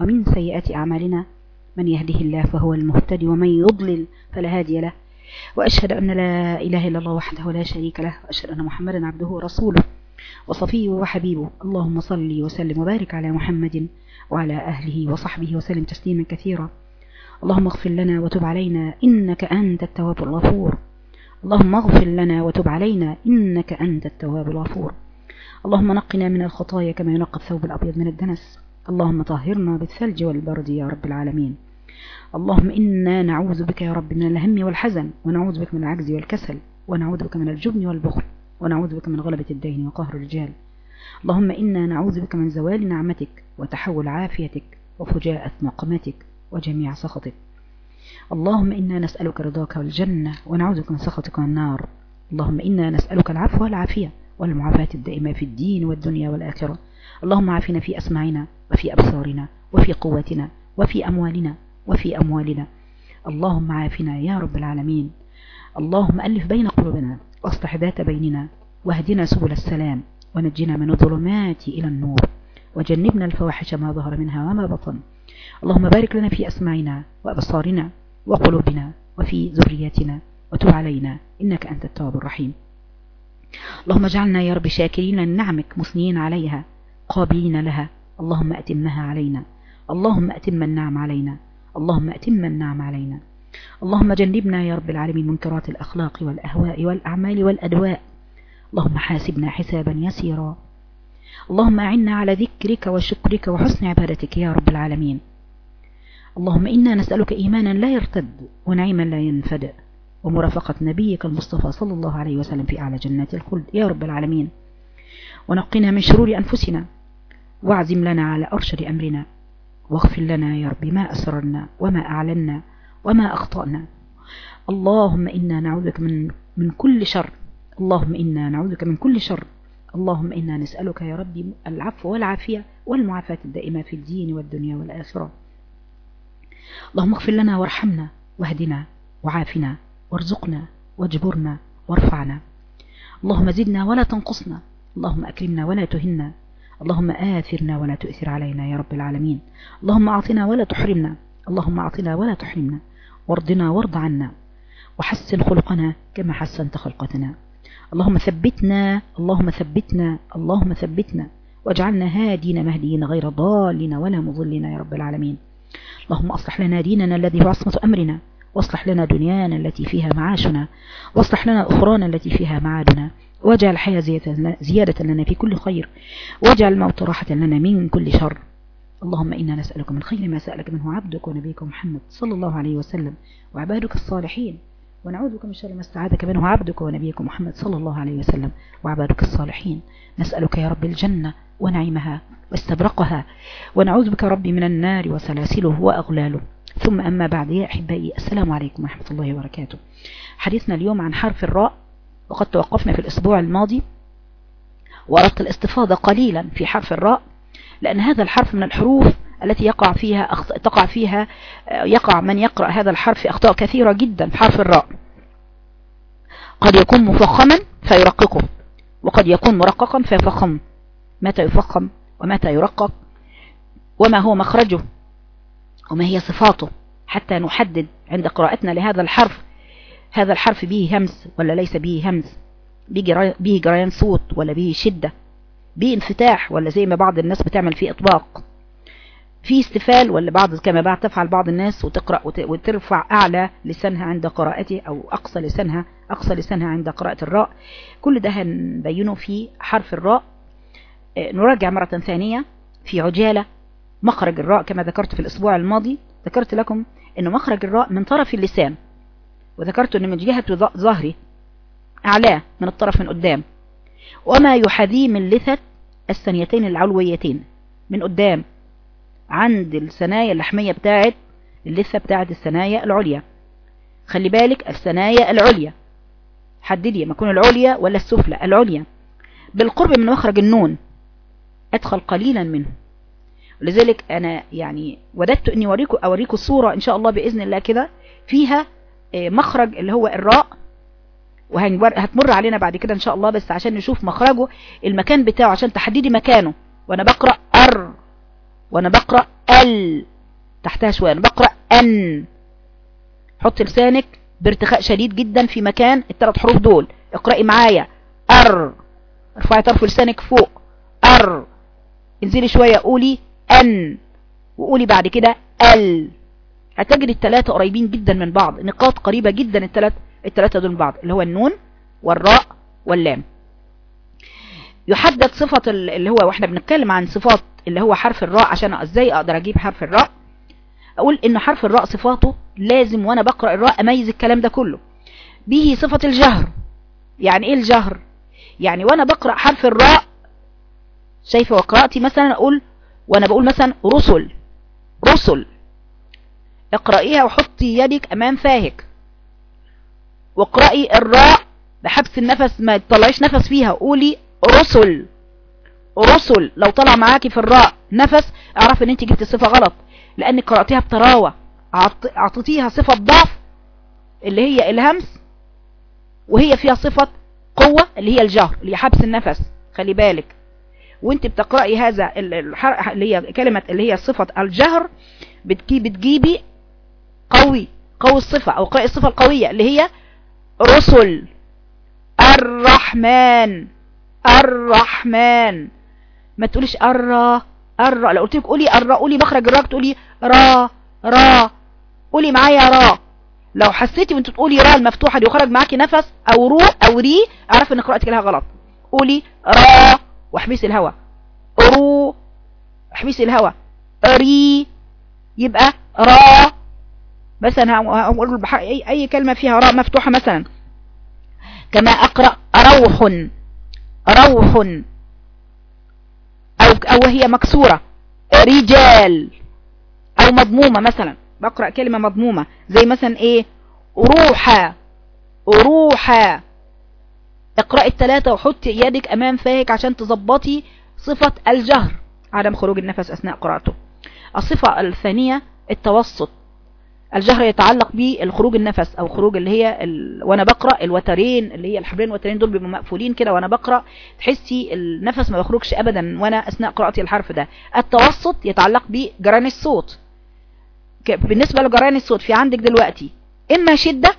ومن سيئات أعمالنا من يهده الله فهو المهتدي ومن يضلل فلا هادي له. وأشهد أن لا إله إلا الله وحده لا شريك له وأشهد أن محمدا عبده ورسوله وصفيه وحبيبه. اللهم صل وسلم وبارك على محمد وعلى أهله وصحبه وسلم تسليما كثيرا. اللهم اغفر لنا وتب علينا إنك أنت التواب الغفور. اللهم اغفر لنا وتب علينا إنك أنت التواب الغفور. اللهم نقنا من الخطايا كما ينقى الثوب الأبيض من الدنس. اللهم طهرنا بالثلج والبرد يا رب العالمين. اللهم إنا نعوذ بك يا رب من الهم والحزن ونعوذ بك من العجز والكسل ونعوذ بك من الجبن والبخل ونعوذ بك من غلبة الدين وقهر الرجال. اللهم إنا نعوذ بك من زوال نعمتك وتحول عافيتك وفجاءة نقمتك وجميع سخطك. اللهم إنا نسألك رضاك والجنة ونعوذ بك من سخطك والنار. اللهم إنا نسألك العفو والعافية والمعافاة الدائمة في الدين والدنيا والآخرة. اللهم عافنا في أسماعنا وفي أبصارنا وفي قوتنا وفي أموالنا وفي أموالنا. اللهم عافنا يا رب العالمين. اللهم ألف بين قلوبنا واصلح ذات بيننا واهدنا سبل السلام ونجنا من الظلمات إلى النور. وجنبنا الفواحش ما ظهر منها وما بطن. اللهم بارك لنا في أسماعنا وأبصارنا وقلوبنا وفي ذريتنا وتب علينا إنك أنت التواب الرحيم. اللهم اجعلنا يا رب شاكرين لنعمك مثنين عليها قابلين لها اللهم أتمها علينا. اللهم أتم النعم علينا. اللهم أتم النعم علينا. اللهم جنبنا يا رب العالمين منكرات الأخلاق والأهواء والأعمال والأدواء. اللهم حاسبنا حسابا يسيرا. اللهم أعنا على ذكرك وشكرك وحسن عبادتك يا رب العالمين. اللهم إنا نسألك إيمانا لا يرتد ونعيما لا ينفد. ومرافقة نبيك المصطفى صلى الله عليه وسلم في أعلى جنات الخلد يا رب العالمين. ونقنا من شرور أنفسنا. واعزم لنا على أرشد أمرنا. واغفر لنا يا رب ما أسررنا وما أعلنا وما أخطأنا. اللهم إنا نعوذ بك من, من كل شر. اللهم إنا نعوذ بك من كل شر. اللهم إنا نسألك يا ربي العفو والعافية والمعافاة الدائمة في الدين والدنيا والآخرة. اللهم اغفر لنا وارحمنا واهدنا وعافنا وارزقنا واجبرنا وارفعنا. اللهم زدنا ولا تنقصنا. اللهم أكرمنا ولا تهنا. اللهم آثرنا ولا تؤثر علينا يا رب العالمين. اللهم أعطنا ولا تحرمنا. اللهم أعطنا ولا تحرمنا. وارضنا وارض عنا. وحسن خلقنا كما حسنت خلقتنا. اللهم ثبتنا اللهم ثبتنا اللهم ثبتنا. واجعلنا هادين مهديين غير ضالين ولا مضلين يا رب العالمين. اللهم أصلح لنا ديننا الذي هو عصمة أمرنا. واصلح لنا دنيانا التي فيها معاشنا. واصلح لنا أخرانا التي فيها معادنا. واجعل الحياة زيادة لنا في كل خير. واجعل الموت راحة لنا من كل شر. اللهم إنا نسألك من خير ما سألك منه عبدك ونبيك محمد صلى الله عليه وسلم وعبادك الصالحين. ونعوذ بك من شر ما استعاذك منه عبدك ونبيك محمد صلى الله عليه وسلم وعبادك الصالحين. نسألك يا رب الجنة ونعيمها واستبرقها. ونعوذ بك ربي من النار وسلاسله وأغلاله. ثم أما بعد يا أحبائي السلام عليكم ورحمة الله وبركاته. حديثنا اليوم عن حرف الراء. وقد توقفنا في الأسبوع الماضي وأردت الاستفاضة قليلا في حرف الراء لأن هذا الحرف من الحروف التي يقع فيها أخط... تقع فيها يقع من يقرأ هذا الحرف في أخطاء كثيرة جدا في حرف الراء. قد يكون مفخما فيرققه وقد يكون مرققا فيفخم. متى يفخم ومتى يرقق؟ وما هو مخرجه؟ وما هي صفاته؟ حتى نحدد عند قراءتنا لهذا الحرف هذا الحرف به همس ولا ليس به همس به جريان صوت ولا به شدة؟ به انفتاح ولا زي ما بعض الناس بتعمل فيه إطباق؟ في استفال ولا بعض كما بعد تفعل بعض الناس وتقرأ وترفع أعلى لسانها عند قراءته أو أقصى لسانها أقصى لسانها عند قراءة الراء. كل ده هنبينه في حرف الراء. نراجع مرة ثانية في عجالة مخرج الراء كما ذكرت في الأسبوع الماضي. ذكرت لكم أنه مخرج الراء من طرف اللسان. وذكرت أنه من جهة ظهري أعلاه من الطرف من قدام. وما يحاذيه من لثة الثنيتين العلويتين. من قدام عند الثنايا اللحمية بتاعت اللثة بتاعت الثنايا العليا. خلي بالك الثنايا العليا. حددي ما يكون العليا ولا السفلى العليا. بالقرب من مخرج النون. أدخل قليلا منه. ولذلك أنا يعني وددت أني أوريكم أوريكم الصورة إن شاء الله بإذن الله كده. فيها مخرج اللي هو الراء. وهتمر علينا بعد كده إن شاء الله بس عشان نشوف مخرجه المكان بتاعه عشان تحددي مكانه. وأنا بقرأ أر وأنا بقرأ ال تحتها شوية أنا بقرأ ان حط لسانك بارتخاء شديد جدا في مكان الثلاث حروف دول. اقرأي معايا. ار ارفعي طرف لسانك فوق. ار انزلي شوية قولي ان وقولي بعد كده ال هتجد الثلاثة قريبين جدا من بعض نقاط قريبة جدا الثلاثة الثلاثة دول من بعض اللي هو النون والراء واللام. يحدد صفة اللي هو وإحنا بنتكلم عن صفات اللي هو حرف الراء عشان إزاي أقدر أجيب حرف الراء. أقول إن حرف الراء صفاته لازم وأنا بقرأ الراء أميز الكلام ده كله. به صفة الجهر. يعني إيه الجهر؟ يعني وأنا بقرأ حرف الراء شايفة وقرأتي مثلا أقول وأنا بقول مثلا رسل. رسل. اقرأيها وحطي يدك أمام فاهك. واقرأي الراء بحبس النفس ما تطلعيش نفس فيها. قولي رسل. رسل. لو طلع معاكي في الراء نفس اعرف إن انت جبت الصفة غلط. لأنك قرأتيها بتراوة أعطيتيها صفة ضعف اللي هي الهمس وهي فيها صفة قوة اللي هي الجهر اللي هي حبس النفس. خلي بالك. وأنت بتقرأي هذا اللي هي كلمة اللي هي صفة الجهر بتجيبي قوي قوي الصفة أو قرأي الصفة القوية اللي هي رسل الرحمن الرحمن. ما تقوليش الرا الرا لو قلت لك قولي الرا قولي مخرج الراء تقولي را را. قولي معايا را. لو حسيتي وأنت تقولي را المفتوحة دي وخرج معاكي نفس أو رو أو ري اعرف إن قراءتك لها غلط. قولي را واحبسي الهواء رو احبسي الهواء ري يبقى را. مثلا هقول اي أي كلمة فيها راء مفتوحة مثلا. كما أقرأ روح روح أو أو هي مكسورة. رجال أو مضمومة مثلا. بقرأ كلمة مضمومة. زي مثلا إيه؟ روحا روحا اقرأي الثلاثة وحطي يدك أمام فاهك عشان تظبطي صفة الجهر. عدم خروج النفس أثناء قراءته. الصفة الثانية التوسط. الجهر يتعلق بالخروج النفس أو خروج اللي هي ال... وأنا بقرأ الوترين اللي هي الحبرين والوترين دول بيبقوا مقفولين كده وأنا بقرأ تحسي النفس ما بيخرجش ابدا وأنا أثناء قراءتي الحرف ده. التوسط يتعلق بجران الصوت. بالنسبة لجران الصوت في عندك دلوقتي إما شدة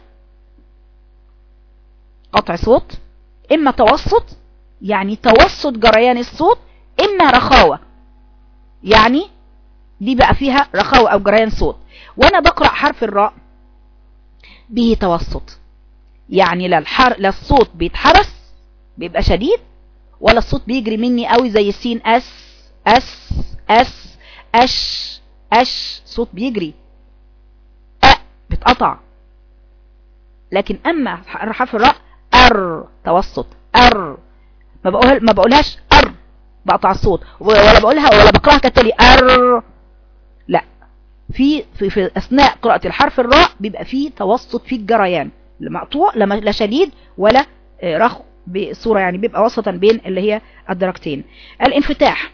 قطع صوت إما توسط يعني توسط جريان الصوت إما رخاوة. يعني دي بقى فيها رخاوه أو جريان صوت. وأنا بقرأ حرف الراء به توسط. يعني لا الحر لا الصوت بيتحرس بيبقى شديد ولا الصوت بيجري مني قوي زي السين أس أس أس أش أش صوت بيجري. أ بتقطع. لكن أما حرف الراء أر توسط أر. ما بقول ما بقولهاش أر بقطع الصوت. ولا بقولها ولا بقرأها كالتالي أر. في في, في أثناء قراءة الحرف الراء بيبقى فيه توسط في الجريان. لا مقطوع لا شديد ولا رخو بصورة يعني بيبقى وسطا بين اللي هي الدرجتين. الانفتاح.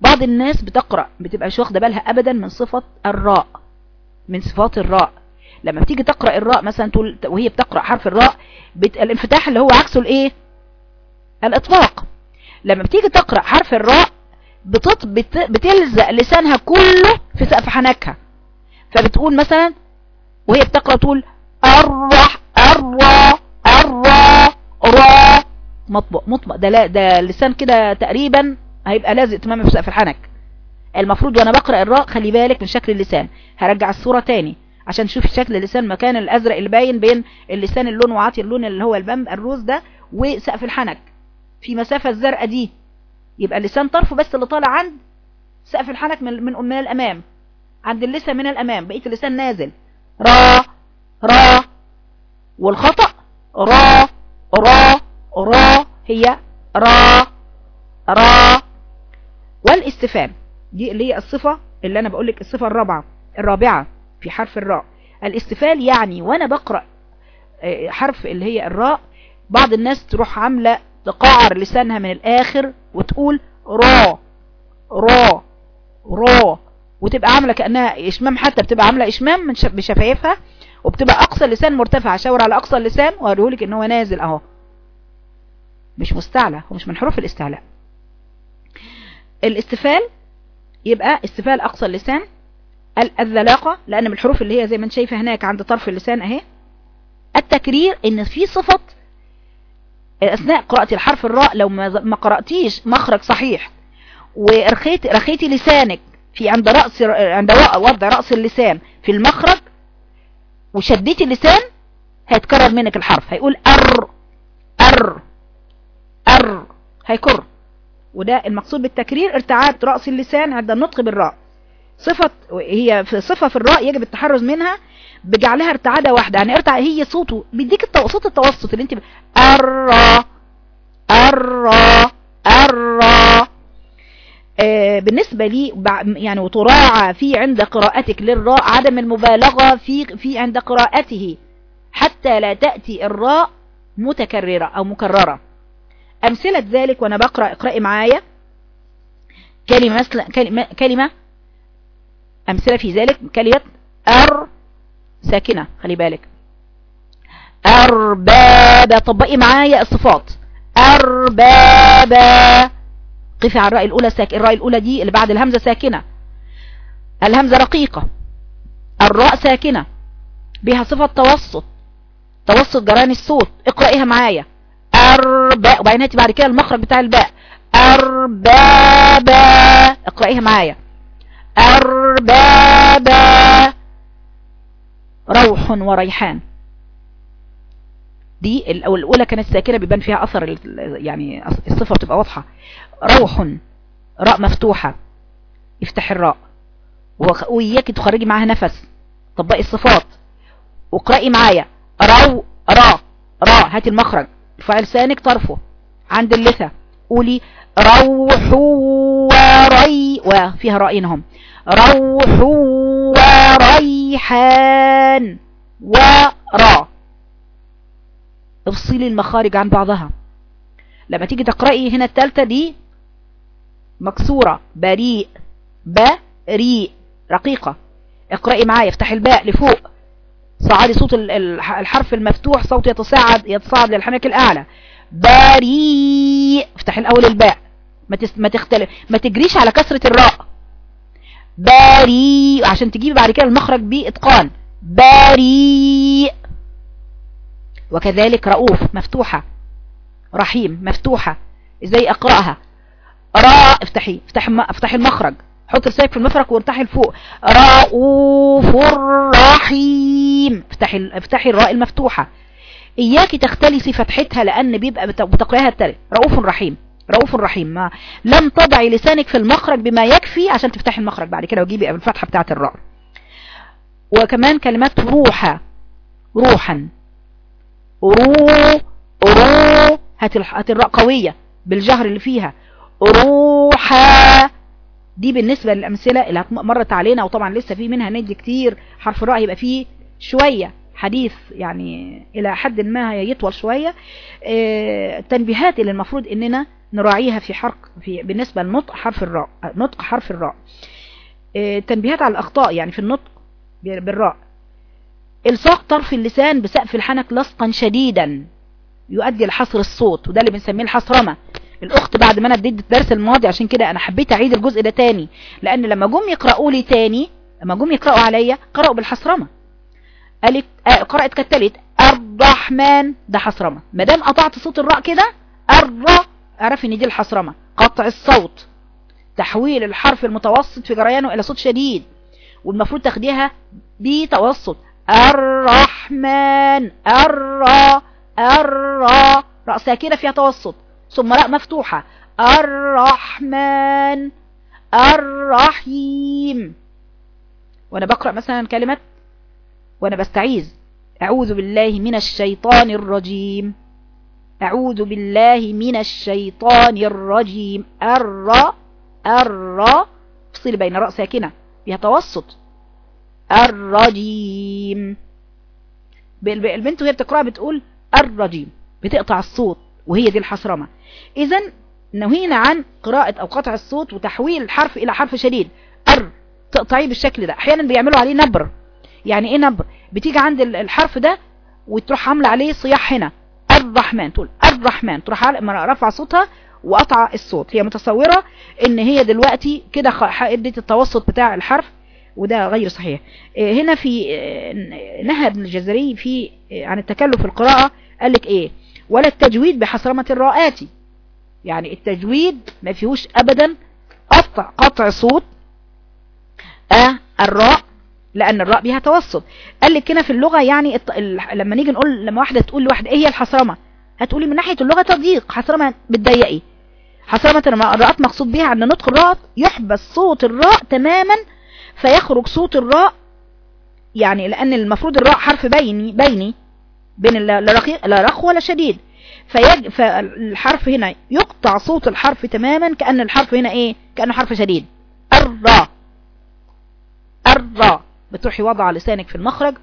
بعض الناس بتقرأ بتبقى مش واخدة بالها ابدا من صفة الراء من صفات الراء. لما بتيجي تقرأ الراء مثلا تقول وهي بتقرأ حرف الراء بت... الانفتاح اللي هو عكسه الإيه؟ الإطلاق. لما بتيجي تقرأ حرف الراء. بتلزق لسانها كله في سقف حنكها. فبتقول مثلا وهي بتقرأ تقول الرح الرا الرا را مطبق مطبق ده لا ده اللسان كده تقريبا هيبقى لازق تماما في سقف الحنك. المفروض وأنا بقرأ الراء خلي بالك من شكل اللسان. هرجع الصورة تاني عشان تشوف شكل اللسان مكان الأزرق اللي باين بين اللسان اللون وعاطي اللون اللي هو البم الروز ده وسقف الحنك. في مسافة الزرقاء دي يبقى اللسان طرفه بس اللي طالع عند سقف الحنك من من من الأمام. عند اللسه من الأمام. بقية اللسان نازل. را را. والخطأ را را را. هي را را. والاستفهام. دي اللي هي الصفة اللي أنا بقول لك الصفة الرابعة الرابعة في حرف الراء. الاستفال يعني وأنا بقرأ حرف اللي هي الراء بعض الناس تروح عاملة تقعر لسانها من الآخر وتقول را را را. وتبقى عاملة كأنها إشمام حتى بتبقى عاملة إشمام من بشفايفها وبتبقى أقصى اللسان مرتفع اشاور على أقصى اللسان وهوريهولك إن هو نازل أهو. مش مستعلى هو مش من حروف الاستعلاء. الاستفال يبقى استفال أقصى اللسان الذلاقة لأن من الحروف اللي هي زي ما أنت شايفة هناك عند طرف اللسان أهي. التكرير إن في صفة اثناء قراءة الحرف الراء لو ما قرأتيش مخرج صحيح. ورخيت رخيتي لسانك في عند رأس عند وضع رأس اللسان في المخرج وشديتي اللسان هيتكرر منك الحرف. هيقول أر أر أر هيكر. وده المقصود بالتكرير ارتعاد رأس اللسان عند النطق بالراء. صفة هي في صفة في الراء يجب التحرز منها بجعلها ارتعادة واحدة. يعني ارتع هي صوته بيديك صوت التوسط اللي انت ار ار ار آه بالنسبة لي يعني وتراعى في عند قراءتك للراء عدم المبالغة في في عند قراءته. حتى لا تأتي الراء متكررة أو مكررة. أمثلة ذلك وأنا بقرأ اقرأي معايا. كلمة كلمة, كلمة. أمثلة في ذلك كلمة أر ساكنة خلي بالك. أربابا طبقي معايا الصفات. أربابا قفي على الراء الأولى ساكنة الراء الأولى دي اللي بعد الهمزة ساكنة. الهمزة رقيقة. الراء ساكنة. بها صفة توسط. توسط جران الصوت. اقرأيها معايا. أرباء وبعدين هاتي بعد كده المخرج بتاع الباء. أربابا اقرأيها معايا. أربابا روح وريحان. دي الأولى كانت ساكنة بيبان فيها أثر يعني الصفة بتبقى واضحة. روح راء مفتوحة. افتح الراء. وإياك تخرجي معاها نفس. طبقي الصفات. واقرأي معايا. رو را را هاتي المخرج. ارفعي لسانك طرفه. عند اللثة. قولي روح وري وفيها رأينهم روح وريحان. ورا. افصلي المخارج عن بعضها. لما تيجي تقرأي هنا التالتة دي مكسورة. بريء. بريء. رقيقة. اقرأي معايا افتحي الباء لفوق. صعدي صوت الحرف المفتوح صوت يتصاعد يتصاعد للحنك الأعلى. بريء. افتحي الأول الباء. ما تختلف. ما تجريش على كسرة الراء. بريء عشان تجيبي بعد كده المخرج بإتقان. بريء وكذلك رؤوف مفتوحة. رحيم مفتوحة. إزاي أقرأها؟ راء افتحي. افتحي افتحي المخرج. حط لسانك في المفرق وارتاحي لفوق. رؤوف رحيم. افتحي افتحي الراء المفتوحة. إياكي تختلسي فتحتها لأن بيبقى بتقرأها التالي رؤوف رحيم. رؤوف رحيم ما لم تضعي لسانك في المخرج بما يكفي عشان تفتحي المخرج بعد كده وتجيبي الفتحة بتاعت الراء وكمان كلمات روحة روحا. رو رو هات الراء قوية بالجهر اللي فيها. روحا دي بالنسبة للأمثلة اللي مرت علينا وطبعا لسه في منها ندي كتير. حرف الراء يبقى فيه شوية حديث يعني إلى حد ما يطول شوية. آه التنبيهات اللي المفروض إننا نراعيها في حرق في بالنسبة لنطق حرف الراء نطق حرف الراء. آه تنبيهات على الأخطاء يعني في النطق بالراء. إلصاق طرف اللسان بسقف الحنك لصقا شديدا يؤدي لحصر الصوت وده اللي بنسميه الحصرمة الأخت بعد ما أنا اديت الدرس الماضي عشان كده أنا حبيت أعيد الجزء ده تاني. لأن لما جم يقرأوا لي تاني لما جم يقرأوا عليا قرأوا بالحصرمة قالت قرأت كالتالت الرحمن. ده حصرمة ما دام قطعت صوت الراء كده الراء اعرف إن دي الحصرمة قطع الصوت. تحويل الحرف المتوسط في جريانه إلى صوت شديد. والمفروض تاخديها بتوسط. الرحمن الرا الرا. راء ساكنة فيها توسط. ثم راء مفتوحة. الرحمن الرحيم. وأنا بقرأ مثلا كلمة. وأنا بستعيذ. أعوذ بالله من الشيطان الرجيم. أعوذ بالله من الشيطان الرجيم. الر الر افصل بين راء ساكنة. فيها توسط. الرجيم. البنت وهي بتقرأ بتقول الرجيم. بتقطع الصوت وهي دي الحصرمة. اذا نهينا عن قراءة أو قطع الصوت وتحويل الحرف إلى حرف شديد. أر تقطعيه بالشكل ده. أحيانا بيعملوا عليه نبر. يعني إيه نبر؟ بتيجي عند الحرف ده وتروح عاملة عليه صياح هنا. الرحمن. تقول الرحمن. تروح رفع صوتها وقطع الصوت. هي متصورة إن هي دلوقتي كده إدت التوسط بتاع الحرف وده غير صحيح. هنا في نهى ابن الجزري في عن التكلف في القراءة قال لك إيه؟ ولا التجويد بحصرمة الراءات يعني التجويد ما فيهوش ابدا قطع قطع صوت ا الراء لأن الراء بها توسط. قال لك هنا في اللغة يعني لما نيجي نقول لما واحدة تقول لواحدة إيه هي الحصرمة؟ هتقولي من ناحية اللغة تضييق. حصرمة بتضيقي حصرمة الراءات مقصود بها أن نطق الراء يحبس صوت الراء تماما فيخرج صوت الراء يعني لأن المفروض الراء حرف بيني بيني بين لا رخو ولا شديد. فيج فالحرف هنا يقطع صوت الحرف تماما كأن الحرف هنا إيه؟ كأنه حرف شديد. الراء. الراء. بتروحي وضع لسانك في المخرج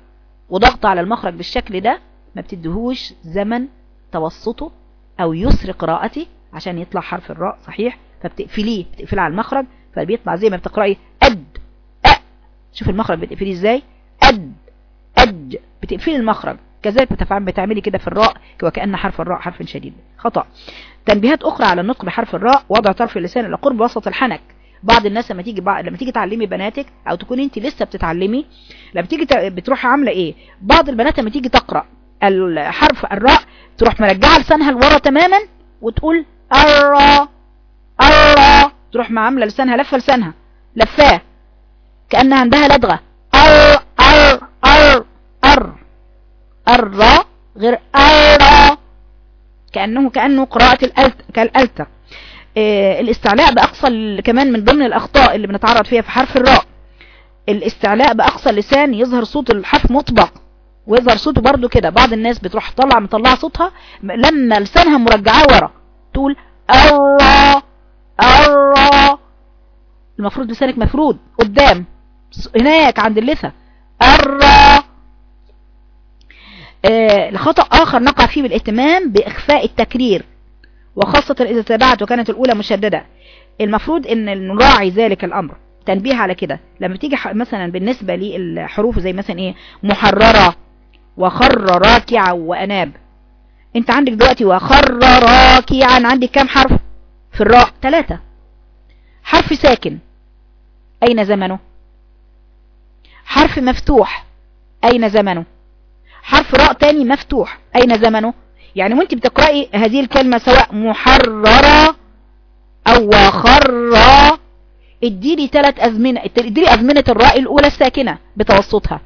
وضغط على المخرج بالشكل ده ما بتدهوش زمن توسطه أو يسر قراءتي عشان يطلع حرف الراء صحيح فبتقفليه بتقفليه على المخرج فبيطلع زي ما بتقرأي أد أ شوف المخرج بتقفليه إزاي؟ أد أد بتقفلي المخرج كذلك بتعملي كده في الراء وكأن حرف الراء حرف شديد خطأ. تنبيهات أخرى على النطق بحرف الراء وضع طرف اللسان إلى قرب وسط الحنك. بعض الناس لما تيجي لما تيجي تعلمي بناتك أو تكون انت لسه بتتعلمي لما تيجي بتروح عاملة إيه؟ بعض البنات لما تيجي تقرأ الحرف الراء تروح مرجعة لسانها لورا تماما وتقول الراء الراء تروح عاملة لسانها لفة لسانها لفاة كأنها عندها لدغة أر أر أر أر الراء غير الراء كأنه قراءة الالت كالألتر. إيه الاستعلاء بأقصى كمان من ضمن الأخطاء اللي بنتعرض فيها في حرف الراء. الاستعلاء بأقصى اللسان يظهر صوت الحرف مطبق ويظهر صوته برضو كده. بعض الناس بتروح طلع مطلعة صوتها لما لسانها مرجعاه ورا تقول الله الله. المفروض لسانك مفرود قدام هناك عند اللثة الرا آه الخطأ آخر نقع فيه بالإهتمام بإخفاء التكرير. وخاصة إذا تابعت وكانت الأولى مشددة. المفروض أن نراعي ذلك الأمر. تنبيه على كده. لما تيجي مثلا بالنسبة للحروف زي مثلا إيه؟ محررة وخر راكعا وأناب. أنت عندك دلوقتي وخر راكعا. عندك كام حرف؟ في الراء ثلاثة حرف ساكن. أين زمنه؟ حرف مفتوح. أين زمنه؟ حرف راء تاني مفتوح. أين زمنه؟ يعني وانت بتقرأي هذه الكلمة سواء محررة أو خرة اديني ثلاث أزمنة اديني أزمنة الراء الأولى الساكنة بتوسطها.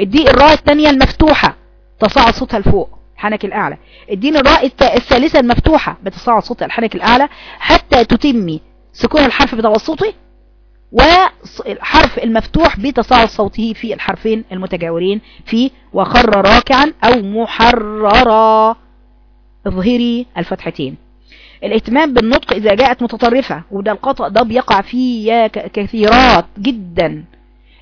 ادي الراء الثانية المفتوحة تصاعد صوتها لفوق الحنك الأعلى. اديني الراء الثالثة المفتوحة بتصاعد صوت الحنك الأعلى حتى تتمي سكون الحرف بتوسطه والحرف المفتوح بتصاعد صوته في الحرفين المتجاورين في وخر راكعا أو محررا اظهري الفتحتين. الاهتمام بالنطق إذا جاءت متطرفة وده القطأ ده بيقع فيه كثيرات جدا.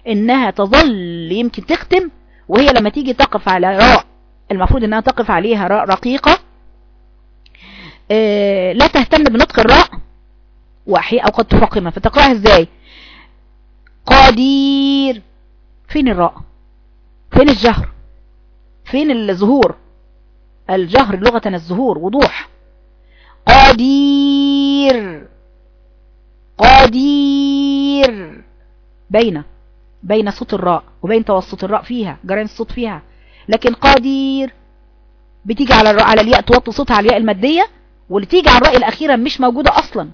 إنها تظل يمكن تختم وهي لما تيجي تقف على راء المفروض إنها تقف عليها راء رقيقة. آه لا تهتم بنطق الراء وأحياء أو قد تفقمها فتقرأها إزاي؟ قدير فين الراء؟ فين الجهر؟ فين الظهور الجهر لغة الظهور وضوح. قدير قدير بين. بين صوت الراء وبين توسط الراء فيها جرين الصوت فيها. لكن قدير بتيجي على الراء على الياء توطي صوتها على الياء المادية واللي تيجي على الراء الأخيرة مش موجودة أصلا.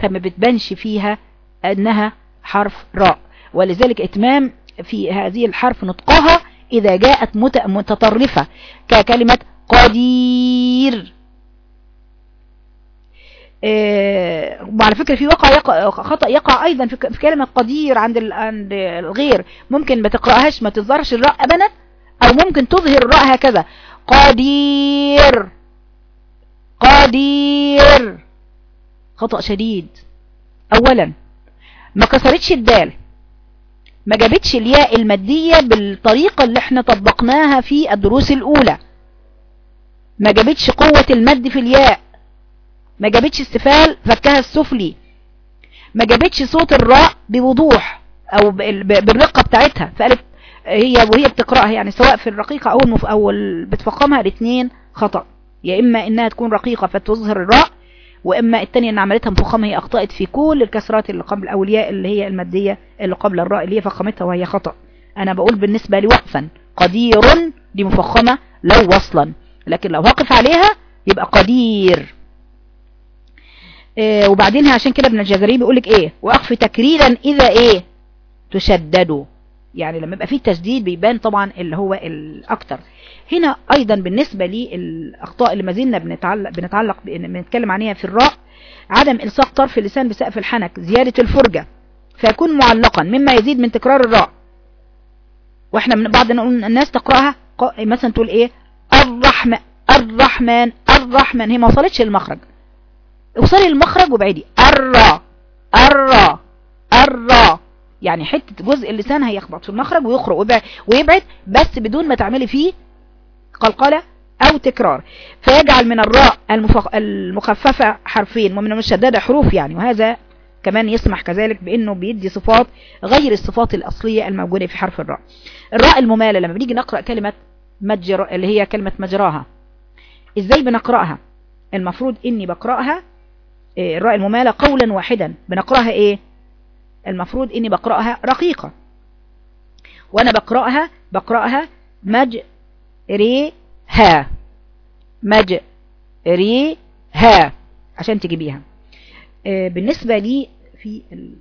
فما بتبانش فيها أنها حرف راء. ولذلك إتمام في هذه الحرف نطقها إذا جاءت متطرفة ككلمة قدير. إيه وعلى فكرة في وقع يقع خطأ يقع أيضا في كلمة قدير عند عند الغير. ممكن ما تقرأهاش ما تظهرش الراء أبدا أو ممكن تظهر الراء هكذا. قدير. قدير. خطأ شديد. أولا ما كسرتش الدال. ما جابتش الياء المادية بالطريقة اللي إحنا طبقناها في الدروس الأولى. ما جابتش قوة المد في الياء. ما جابتش استفال فكها السفلي. ما جابتش صوت الراء بوضوح أو بالرقة بتاعتها. فقالت هي وهي بتقرأها يعني سواء في الرقيقة أو المف أو بتفقمها الاثنين خطأ. يا إما إنها تكون رقيقة فتظهر الراء وإما الثانية ان عملتها مفخمة هي أخطأت في كل الكسرات اللي قبل اولياء اللي هي المادية اللي قبل الراء اللي هي فخمتها وهي خطأ. أنا بقول بالنسبة لي وقفا. قدير دي مفخمة لو وصلا. لكن لو هقف عليها يبقى قدير. إيه وبعدين عشان كده ابن الجزري بيقول لك إيه؟ وأخف تكريرا إذا إيه؟ تشددوا يعني لما يبقى فيه تشديد بيبان طبعا اللي هو الأكتر. هنا أيضا بالنسبة للاخطاء اللي ما زلنا بنتعلق, بنتعلق بنتكلم عليها في الراء عدم إلصاق طرف اللسان بسقف الحنك زيادة الفرجة فيكون معلقا مما يزيد من تكرار الراء. وإحنا من بعض الناس تقرأها مثلا تقول إيه؟ الرحمن الرحمن الرحمن هي ما وصلتش للمخرج. اوصلي للمخرج وبعدي الرا الرا الرا يعني حتة جزء اللسان هيخبط في المخرج ويخرج ويبعد بس بدون ما تعملي فيه قلقلة أو تكرار. فيجعل من الراء المخففة حرفين ومن المشددة حروف يعني وهذا كمان يسمح كذلك بإنه بيدي صفات غير الصفات الأصلية الموجودة في حرف الراء. الراء الممالة لما بنيجي نقرأ كلمة مجر اللي هي كلمة مجراها إزاي بنقرأها؟ المفروض إني بقرأها إيه، الراء الممالة قولا واحدا. بنقرأها إيه؟ المفروض إني بقرأها رقيقة. وأنا بقرأها بقرأها مج ري ها مج ري ها عشان تجيبيها. إيه، بالنسبة لي في ال...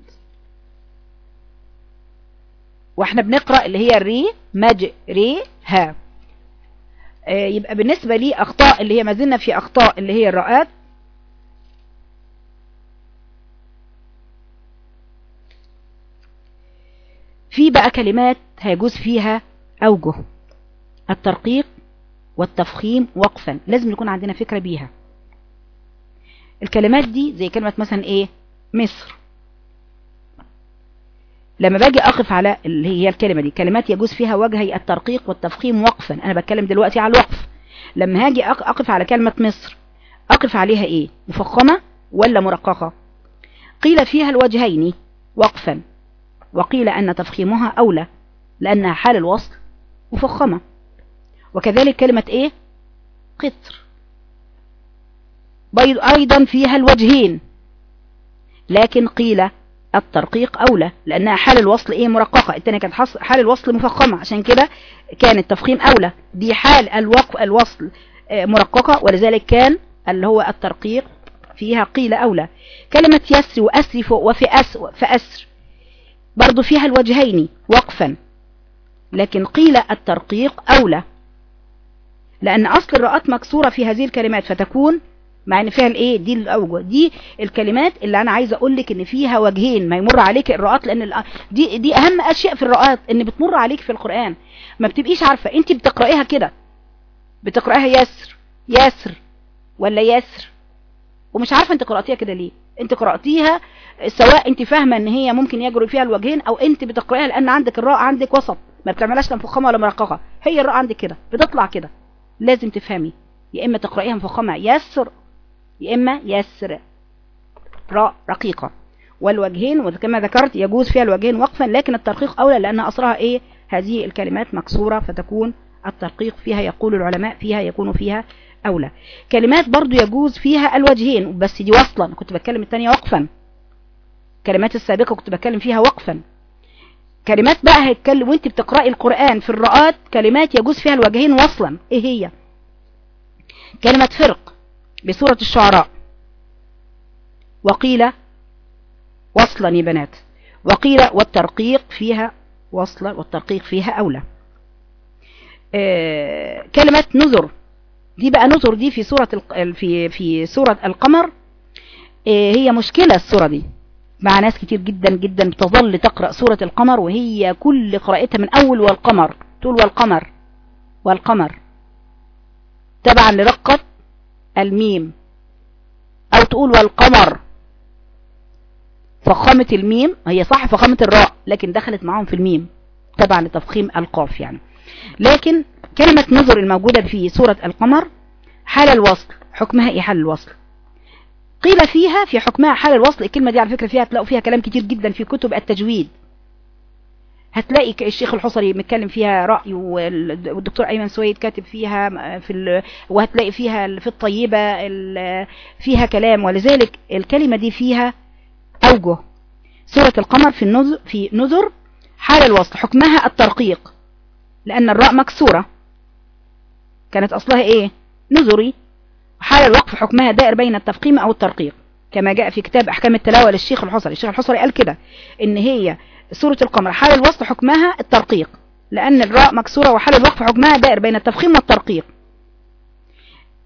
وإحنا بنقرأ اللي هي الري مج ري ها يبقى بالنسبة لي أخطاء اللي هي ما زلنا في أخطاء اللي هي الرؤات. في بقى كلمات هيجوز فيها أوجه. الترقيق والتفخيم وقفا. لازم يكون عندنا فكرة بيها. الكلمات دي زي كلمة مثلا إيه؟ مصر. لما باجي أقف على اللي هي الكلمة دي كلمات يجوز فيها وجهي الترقيق والتفخيم وقفا. أنا بتكلم دلوقتي على الوقف. لما هاجي أقف على كلمة مصر أقف عليها إيه؟ مفخمة ولا مرققة؟ قيل فيها الوجهين وقفا. وقيل أن تفخيمها أولى لأنها حال الوصل مفخمة. وكذلك كلمة إيه؟ قطر. أيضا فيها الوجهين لكن قيل الترقيق أولى لأنها حال الوصل إيه؟ مرققة. التانية كانت حال الوصل مفخمة عشان كده كان التفخيم أولى. دي حال الوقف الوصل آه، مرققة ولذلك كان اللي هو الترقيق فيها قيل أولى. كلمة يسر وأسر وفي أسر فأسر برضو فيها الوجهين وقفا لكن قيل الترقيق أولى. لأن أصل الراءات مكسورة في هذه الكلمات فتكون مع إن فيها الإيه؟ دي الأوجه. دي الكلمات اللي أنا عايزه أقول لك إن فيها وجهين ما يمر عليك الراءات لأن دي دي أهم أشياء في الراءات إن بتمر عليك في القرآن. ما بتبقيش عارفة. أنت بتقرأيها كده. بتقرأيها يسر يسر ولا يسر ومش عارفة أنت قرأتيها كده ليه. أنت قرأتيها سواء أنت فاهمة إن هي ممكن يجري فيها الوجهين أو أنت بتقرأيها لأن عندك الراء عندك وسط. ما بتعملهاش لا مفخمة ولا مرققة. هي الراء عندك كده. بتطلع كده. لازم تفهمي. يا إما تقرأيها مفخمة يسر يا إما يسر راء رقيقة. والوجهين وكما ذكرت يجوز فيها الوجهين وقفا لكن الترقيق أولى لأن اصلها إيه؟ هذه الكلمات مكسورة فتكون الترقيق فيها يقول العلماء فيها يكون فيها أولى. كلمات برضو يجوز فيها الوجهين بس دي وصلا. كنت بتكلم الثانية وقفا. كلمات السابقة كنت بتكلم فيها وقفا. كلمات بقى هيتكلم وانت بتقرأي القرآن في الرآت كلمات يجوز فيها الوجهين وصلا. إيه هي؟ كلمة فرق بسورة الشعراء. وقيل وصلا يا بنات. وقيل والترقيق فيها وصلا والترقيق فيها أولى. آه كلمة نذر. دي بقى نذر دي في سورة في في سورة القمر. إيه هي مشكلة السورة دي. مع ناس كتير جدا جدا بتظل تقرأ سورة القمر وهي كل قراءتها من أول والقمر. تقول والقمر والقمر. تبعا لرقة الميم. أو تقول والقمر. فخامة الميم هي صح فخامة الراء لكن دخلت معاهم في الميم. تبعا لتفخيم القاف يعني. لكن كلمة نظر الموجودة في سورة القمر حال الوصل حكمها إيه حال الوصل. قيل فيها في حكمها حال الوصل. الكلمة دي على فكرة فيها تلاقوا فيها كلام كتير جدا في كتب التجويد. هتلاقي الشيخ الحصري متكلم فيها رأي والدكتور أيمن سويد كاتب فيها في وهتلاقي فيها في الطيبة فيها كلام. ولذلك الكلمة دي فيها أوجه. سورة القمر في النذر في نذر حال الوصل. حكمها الترقيق. لأن الراء مكسورة. كانت أصلها إيه؟ نذري. حال الوقف حكمها دائر بين التفقيم أو الترقيق. كما جاء في كتاب أحكام التلاوة للشيخ الحصري. الشيخ الحصري قال كده إن هي سورة القمر. حال الوصل حكمها الترقيق. لأن الراء مكسورة وحال الوقف حكمها دائر بين التفخيم والترقيق.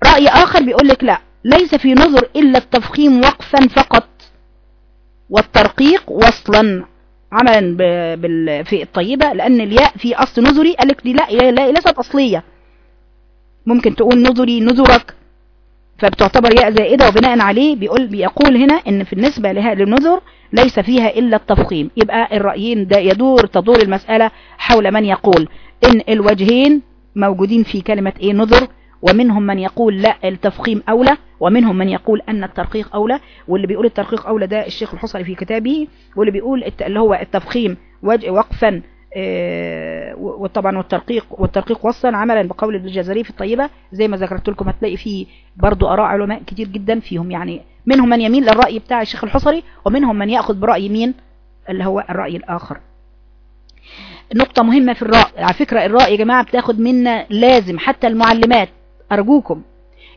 رأي آخر بيقول لك لا ليس في نظر إلا التفخيم وقفا فقط والترقيق وصلا. عملا في الطيبة لأن الياء في أصل نظري قال لك دي لا, لا ليست أصلية. ممكن تقول نظري نظرك. فبتعتبر ياء زائدة وبناء عليه بيقول بيقول هنا إن في النسبة للنذر ليس فيها إلا التفخيم. يبقى الرأيين ده يدور تدور المسألة حول من يقول إن الوجهين موجودين في كلمة إيه نذر ومنهم من يقول لا التفخيم أولى ومنهم من يقول أن الترقيق أولى. واللي بيقول الترقيق أولى ده الشيخ الحصري في كتابه واللي بيقول اللي هو التفخيم وقفا وطبعا والترقيق والترقيق وصلا عملا بقول الجزري في الطيبة. زي ما ذكرت لكم هتلاقي فيه برضو أراء علماء كتير جدا فيهم. يعني منهم من يميل للرأي بتاع الشيخ الحصري ومنهم من يأخذ برأي مين؟ اللي هو الرأي الآخر. نقطة مهمة في الرأي. على فكرة الرأي يا جماعة بتاخد منا لازم حتى المعلمات. أرجوكم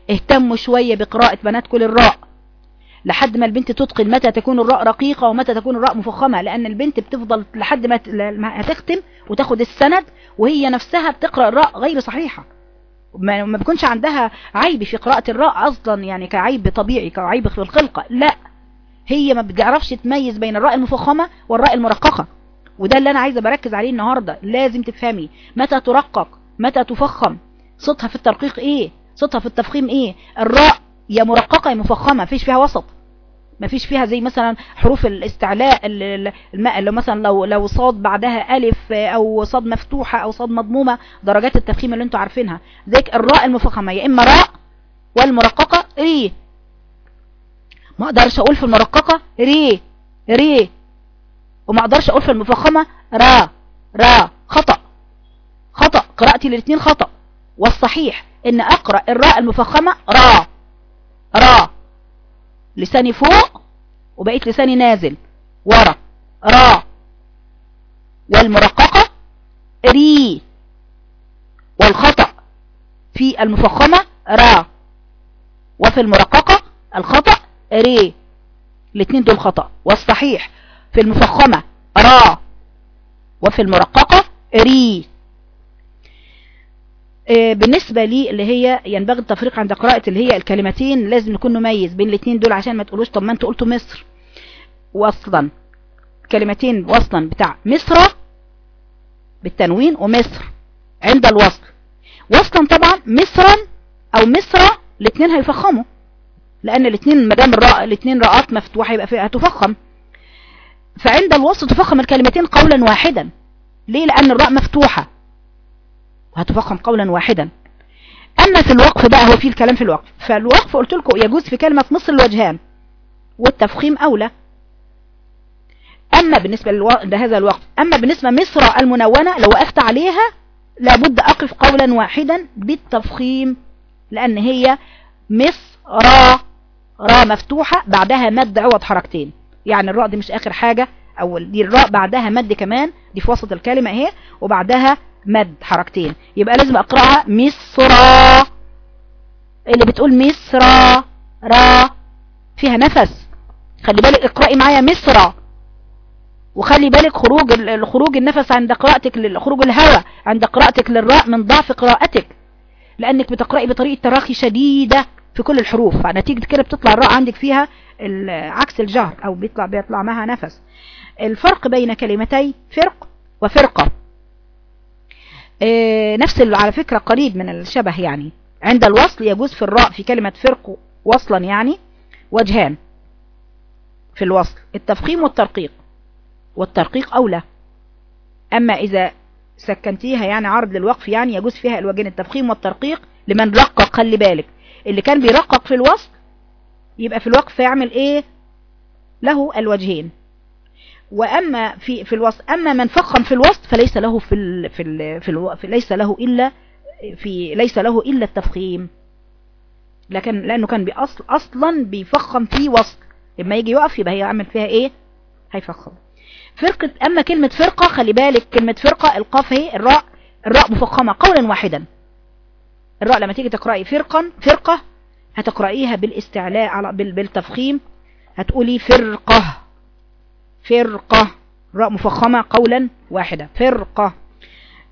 اهتموا شوية بقراءة بناتكم للراء لحد ما البنت تتقن متى تكون الراء رقيقة ومتى تكون الراء مفخمة لأن البنت بتفضل لحد ما هتختم وتاخد السند وهي نفسها بتقرأ الراء غير صحيحة. ما بيكونش عندها عيب في قراءة الراء أصلا يعني كعيب طبيعي كعيب في الخلقة لا. هي ما بتعرفش تميز بين الراء المفخمة والراء المرققة. وده اللي أنا عايزة بركز عليه النهاردة. لازم تفهمي متى ترقق متى تفخم. صوتها في الترقيق إيه؟ صوتها في التفخيم إيه؟ الراء يا مرققة يا مفخمة فيش فيها وسط. ما فيش فيها زي مثلا حروف الاستعلاء الماء لو مثلا لو لو صاد بعدها ألف أو صاد مفتوحة أو صاد مضمومة درجات التفخيم اللي أنتوا عارفينها. زي الراء المفخمة يا إما راء والمرققة ري. ما أقدرش أقول في المرققة ري ري. وما أقدرش أقول في المفخمة را را. خطأ. خطأ. قراءتي الاثنين خطأ. والصحيح إن أقرأ الراء المفخمة را. را. لساني فوق وبقيت لساني نازل. ورا. را. والمرققة ري. والخطأ في المفخمة را. وفي المرققة الخطأ ري. الاثنين دول خطأ. والصحيح في المفخمة را. وفي المرققة ري. بالنسبة لي اللي هي ينبغي التفريق عند قراءة اللي هي الكلمتين لازم نكون نميز بين الاثنين دول عشان ما تقولوش طب ما أنتوا قلتوا مصر وصلا. كلمتين وصلا بتاع مصر بالتنوين ومصر عند الوصل. وصلا طبعا مصرا أو مصر الاثنين هيفخموا لأن الاثنين ما دام الراء الاثنين راءات مفتوحه يبقى فيها هتفخم. فعند الوصل تفخم الكلمتين قولا واحدا. ليه؟ لأن الراء مفتوحة. هتفخم قولا واحدا. أما في الوقف بقى هو في الكلام في الوقف. فالوقف قلت لكم يجوز في كلمة مصر الوجهان والتفخيم أولى. أما بالنسبة لهذا الوقف أما بالنسبة مصر المنونة لو وقفت عليها لابد أقف قولا واحدا بالتفخيم لأن هي مصر را مفتوحة بعدها مد عوض حركتين. يعني الراء دي مش آخر حاجة أو دي الراء بعدها مد كمان دي في وسط الكلمة أهي وبعدها مد حركتين. يبقى لازم أقرأها مصر. اللي بتقول مصر را فيها نفس. خلي بالك اقرأي معايا مصر. وخلي بالك خروج خروج النفس عند قراءتك خروج الهواء عند قراءتك للراء من ضعف قراءتك. لأنك بتقرأي بطريقة تراخي شديدة في كل الحروف. فنتيجة كده بتطلع الراء عندك فيها عكس الجهر أو بيطلع بيطلع معها نفس. الفرق بين كلمتي فرق وفرقة. آه، نفس على فكرة قريب من الشبه يعني. عند الوصل يجوز في الراء في كلمة فرق وصلا يعني وجهان في الوصل التفخيم والترقيق. والترقيق أولى. أما إذا سكنتيها يعني عرض للوقف يعني يجوز فيها الوجهين التفخيم والترقيق لمن رقق خلي بالك. اللي كان بيرقق في الوصل يبقى في الوقف يعمل إيه؟ له الوجهين. وأما في في الوسط أما من فخم في الوسط فليس له في ال في ال في, ال في ليس له إلا في ليس له إلا التفخيم. لكن لأنه كان بأصل أصلا بيفخم في وسط. لما يجي يقف يبقى هيعمل فيها إيه؟ هيفخم. فرقة أما كلمة فرقة خلي بالك كلمة فرقة القاف هي الراء الراء مفخمة قولا واحدا. الراء لما تيجي تقرأي فرقا فرقة هتقرأيها بالاستعلاء على بالتفخيم. هتقولي فرقة. فرقة راء مفخمة قولا واحدا فرقة.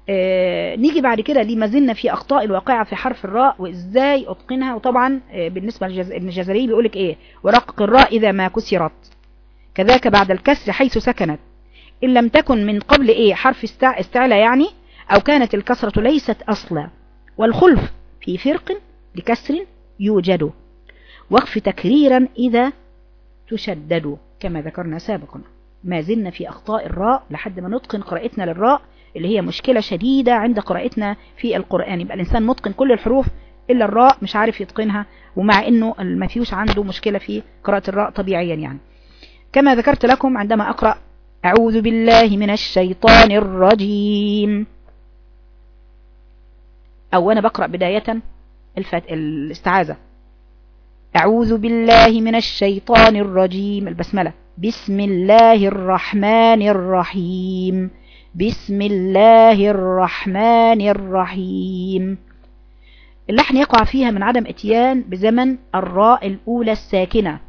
آه نيجي بعد كده لما زلنا في أخطاء الواقعة في حرف الراء وإزاي أتقنها. وطبعا آه بالنسبة لابن الجزري بيقولك إيه؟ ورقق الراء إذا ما كسرت. كذاك بعد الكسر حيث سكنت. إن لم تكن من قبل إيه؟ حرف استع... استعلى يعني أو كانت الكسرة ليست أصلا. والخلف في فرق لكسر يوجد. وقف تكريرا إذا تشدد كما ذكرنا سابقا. ما زلنا في أخطاء الراء لحد ما نتقن قراءتنا للراء اللي هي مشكلة شديدة عند قراءتنا في القرآن. يبقى الإنسان متقن كل الحروف إلا الراء مش عارف يتقنها ومع إنه ما فيهوش عنده مشكلة في قراءة الراء طبيعيا يعني. كما ذكرت لكم عندما أقرأ أعوذ بالله من الشيطان الرجيم. أو أنا بقرأ بداية. الاستعاذة. أعوذ بالله من الشيطان الرجيم. البسملة. بسم الله الرحمن الرحيم. بسم الله الرحمن الرحيم. اللحن يقع فيها من عدم إتيان بزمن الراء الأولى الساكنة.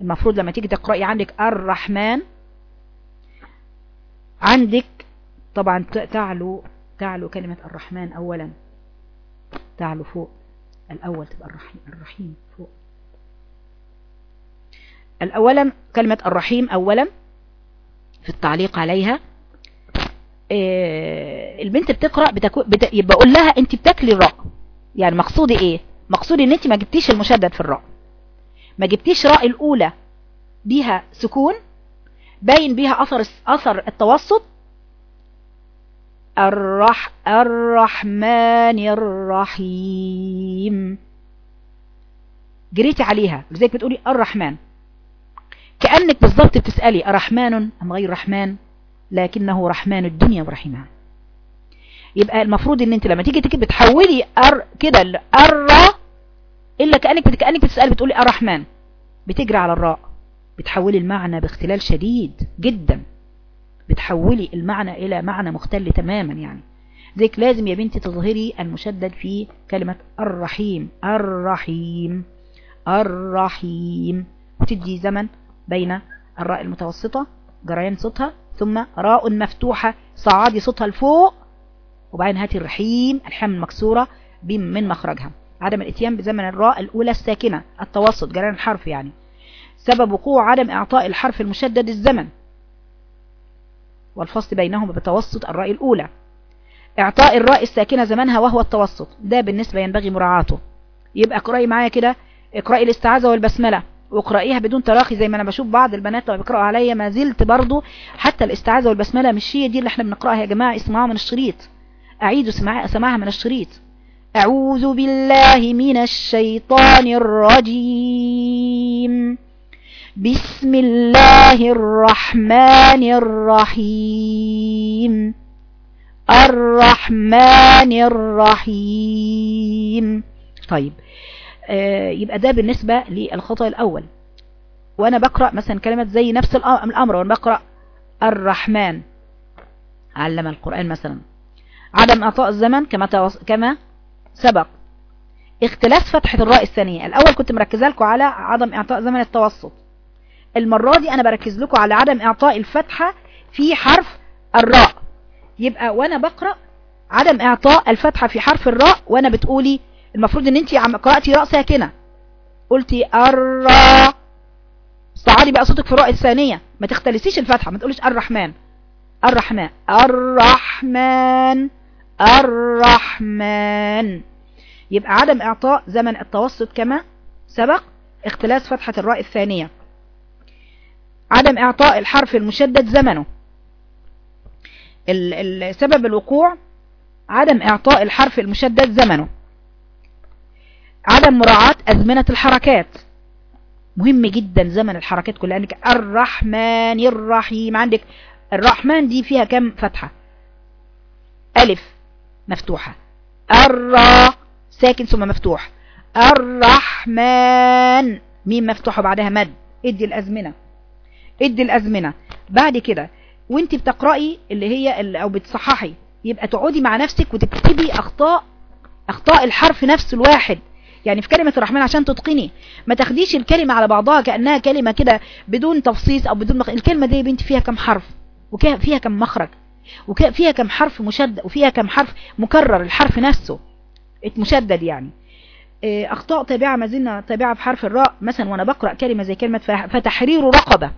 المفروض لما تيجي تقرأي عندك الرحمن عندك طبعا تعلو تعلو كلمة الرحمن أولا. تعلو فوق. الأول تبقى الرحيم, الرحيم فوق. الأولا كلمة الرحيم أولا في التعليق عليها. إيه البنت بتقرأ بتكو بت... يبقى أقول لها أنت بتاكلي الراء يعني مقصودي إيه؟ مقصودي أن أنت ما جبتيش المشدد في الراء ما جبتيش راء الأولى بيها سكون باين بيها أثر أثر التوسط الرح الرحمن الرحيم. جريتي عليها لذلك بتقولي الرحمن. كأنك بالضبط بتسألي أرحمن أم غير رحمن؟ لكنه رحمن الدنيا ورحيمها. يبقى المفروض إن أنت لما تيجي تيجي بتحولي أر كده الر إلا كأنك كأنك بتسألي بتقولي الرحمن. بتجري على الراء. بتحولي المعنى باختلال شديد جدا. بتحولي المعنى إلى معنى مختل تماما يعني. ذلك لازم يا بنتي تظهري المشدد في كلمة الرحيم. الرحيم. الرحيم. وتدي زمن بين الراء المتوسطة جريان صوتها ثم راء مفتوحة صعادي صوتها لفوق وبعدين هاتي الرحيم الحام المكسورة من مخرجها. عدم الإتيان بزمن الراء الأولى الساكنة التوسط جريان الحرف يعني. سبب وقوع عدم إعطاء الحرف المشدد الزمن. والفصل بينهما بتوسط الراء الأولى. إعطاء الراء الساكنة زمنها وهو التوسط. ده بالنسبة ينبغي مراعاته. يبقى اقرأي معايا كده. اقرأي الاستعاذة والبسملة. واقرأيها بدون تراخي زي ما أنا بشوف بعض البنات لما بيقرأوا عليا. ما زلت برضو حتى الاستعاذة والبسملة مش هي دي اللي إحنا بنقرأها يا جماعة. اسمعوها من الشريط. اعيدوا سماعها من الشريط. أعوذ بالله من الشيطان الرجيم. بسم الله الرحمن الرحيم الرحمن الرحيم طيب. آه يبقى ده بالنسبة للخطأ الأول. وأنا بقرأ مثلا كلمة زي نفس الأمر وأنا بقرأ الرحمن. علم القرآن مثلا. عدم أعطاء الزمن كما كما سبق. اختلاف فتحة الراء الثانية. الأول كنت مركزة لكم على عدم إعطاء زمن التوسط. المرة دي أنا بركز لكم على عدم إعطاء الفتحة في حرف الراء. يبقى وأنا بقرأ عدم إعطاء الفتحة في حرف الراء وأنا بتقولي المفروض أن أنت عم قرأتي راء ساكنة. قلتي الراء. استعادي بقى صوتك في الراء الثانية. ما تختلسيش الفتحة ما تقوليش الرحمن. الرحمن. الرحمن. الرحمن. يبقى عدم إعطاء زمن التوسط كما سبق اختلاس فتحة الراء الثانية. عدم إعطاء الحرف المشدد زمنه. السبب الوقوع عدم إعطاء الحرف المشدد زمنه. عدم مراعاة أزمنة الحركات. مهم جدا زمن الحركات كلها عندك الرحمن الرحيم. عندك الرحمن دي فيها كم فتحة؟ ألف مفتوحة. الرا ساكن ثم مفتوح. الرحمن ميم مفتوحة بعدها مد. ادي الأزمنة. ادي الأزمنة. بعد كده وانت بتقرأي اللي هي اللي أو بتصححي يبقى تقعدي مع نفسك وتكتبي أخطاء أخطاء الحرف نفسه الواحد. يعني في كلمة الرحمن عشان تتقني. ما تاخديش الكلمة على بعضها كأنها كلمة كده بدون تفصيص أو بدون مخ... الكلمة دي يا بنتي فيها كم حرف؟ وفيها كم مخرج؟ وفيها كم حرف مشدد؟ وفيها كم حرف مكرر؟ الحرف نفسه. مشدد يعني. أخطاء تابعة ما زلنا تابعة في حرف الراء مثلا وأنا بقرأ كلمة زي كلمة فتحرير رقبة.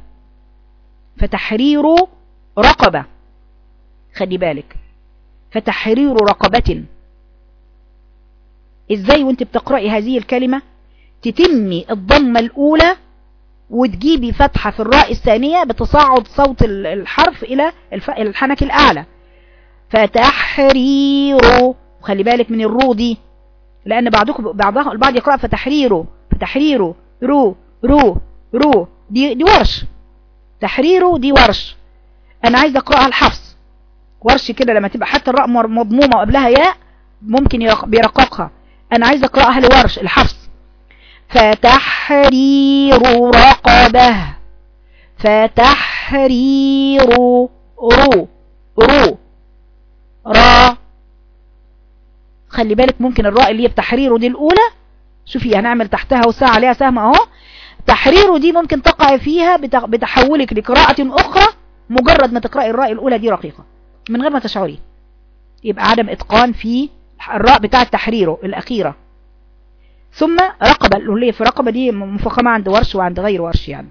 فتحرير رقبة. خلي بالك. فتحرير رقبة. إزاي وأنت بتقرأي هذه الكلمة؟ تتمي الضمة الأولى وتجيبي فتحة في الراء الثانية بتصاعد صوت الحرف إلى الحنك الأعلى. فتحرير. خلي بالك من الرو دي لأن بعضكم بعضها البعض يقرأ فتحريره فتحريره رو رو رو دي, دي ورش تحريره دي ورش. أنا عايز أقرأها الحفص ورش كده لما تبقى حتى الراء مضمومة وقبلها ياء ممكن بيرققها. أنا عايز أقرأها لورش الحفص فتحرير رقبة. فتحرير رو رو. را. خلي بالك ممكن الراء اللي هي بتحريره دي الأولى. شوفي هنعمل تحتها وساعة عليها سهم أهو. تحريره دي ممكن تقع فيها بتحولك لقراءة أخرى مجرد ما تقرأي الراء الأولى دي رقيقة من غير ما تشعري يبقى عدم إتقان في الراء بتاعة تحريره الأخيرة. ثم رقبة اللي في رقبة دي مفخمة عند ورش وعند غير ورش يعني.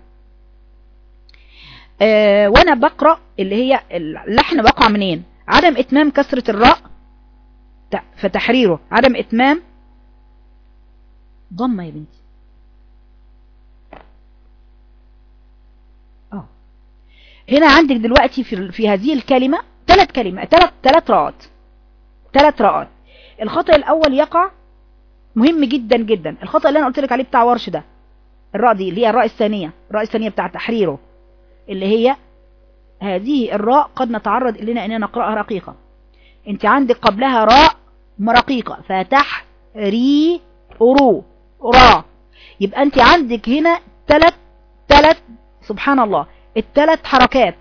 أه وأنا بقرأ اللي هي اللحن وقع منين؟ عدم إتمام كسرة الراء فتحريره عدم إتمام. ضمة يا بنتي آه هنا عندك دلوقتي في في هذه الكلمة ثلاث كلمة ثلاث ثلاث راءات ثلاث راءات الخطأ الأول يقع مهم جدا جدا. الخطأ اللي أنا قلت لك عليه بتاع ورش ده الراء دي اللي هي الراء الثانية الراء الثانية بتاع تحريره اللي هي هذه الراء قد نتعرض إلينا أننا نقرأها رقيقة. أنت عندك قبلها راء رقيقة فتح ري رو را يبقى أنت عندك هنا ثلاث ثلاث سبحان الله. الثلاث حركات.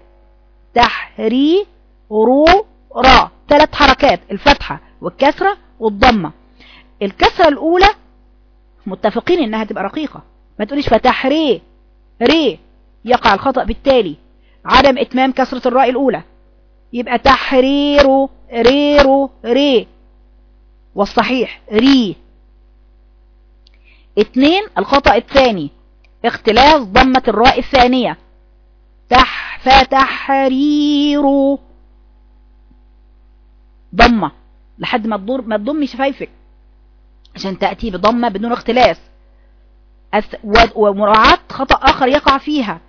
تحري رو را ثلاث حركات الفتحة والكسرة والضمة. الكسرة الأولى متفقين إنها تبقى رقيقة. ما تقوليش فتح ري يقع الخطأ بالتالي. عدم إتمام كسرة الراء الأولى. يبقى تحريرو ريرو ري. والصحيح ري. اتنين الخطأ الثاني. اختلاف ضمة الراء الثانية. تح فتحرير ضمة. لحد ما تضر ما تضمي شفايفك. عشان تأتي بضمة بدون اختلاس ومراعاة خطأ آخر يقع فيها.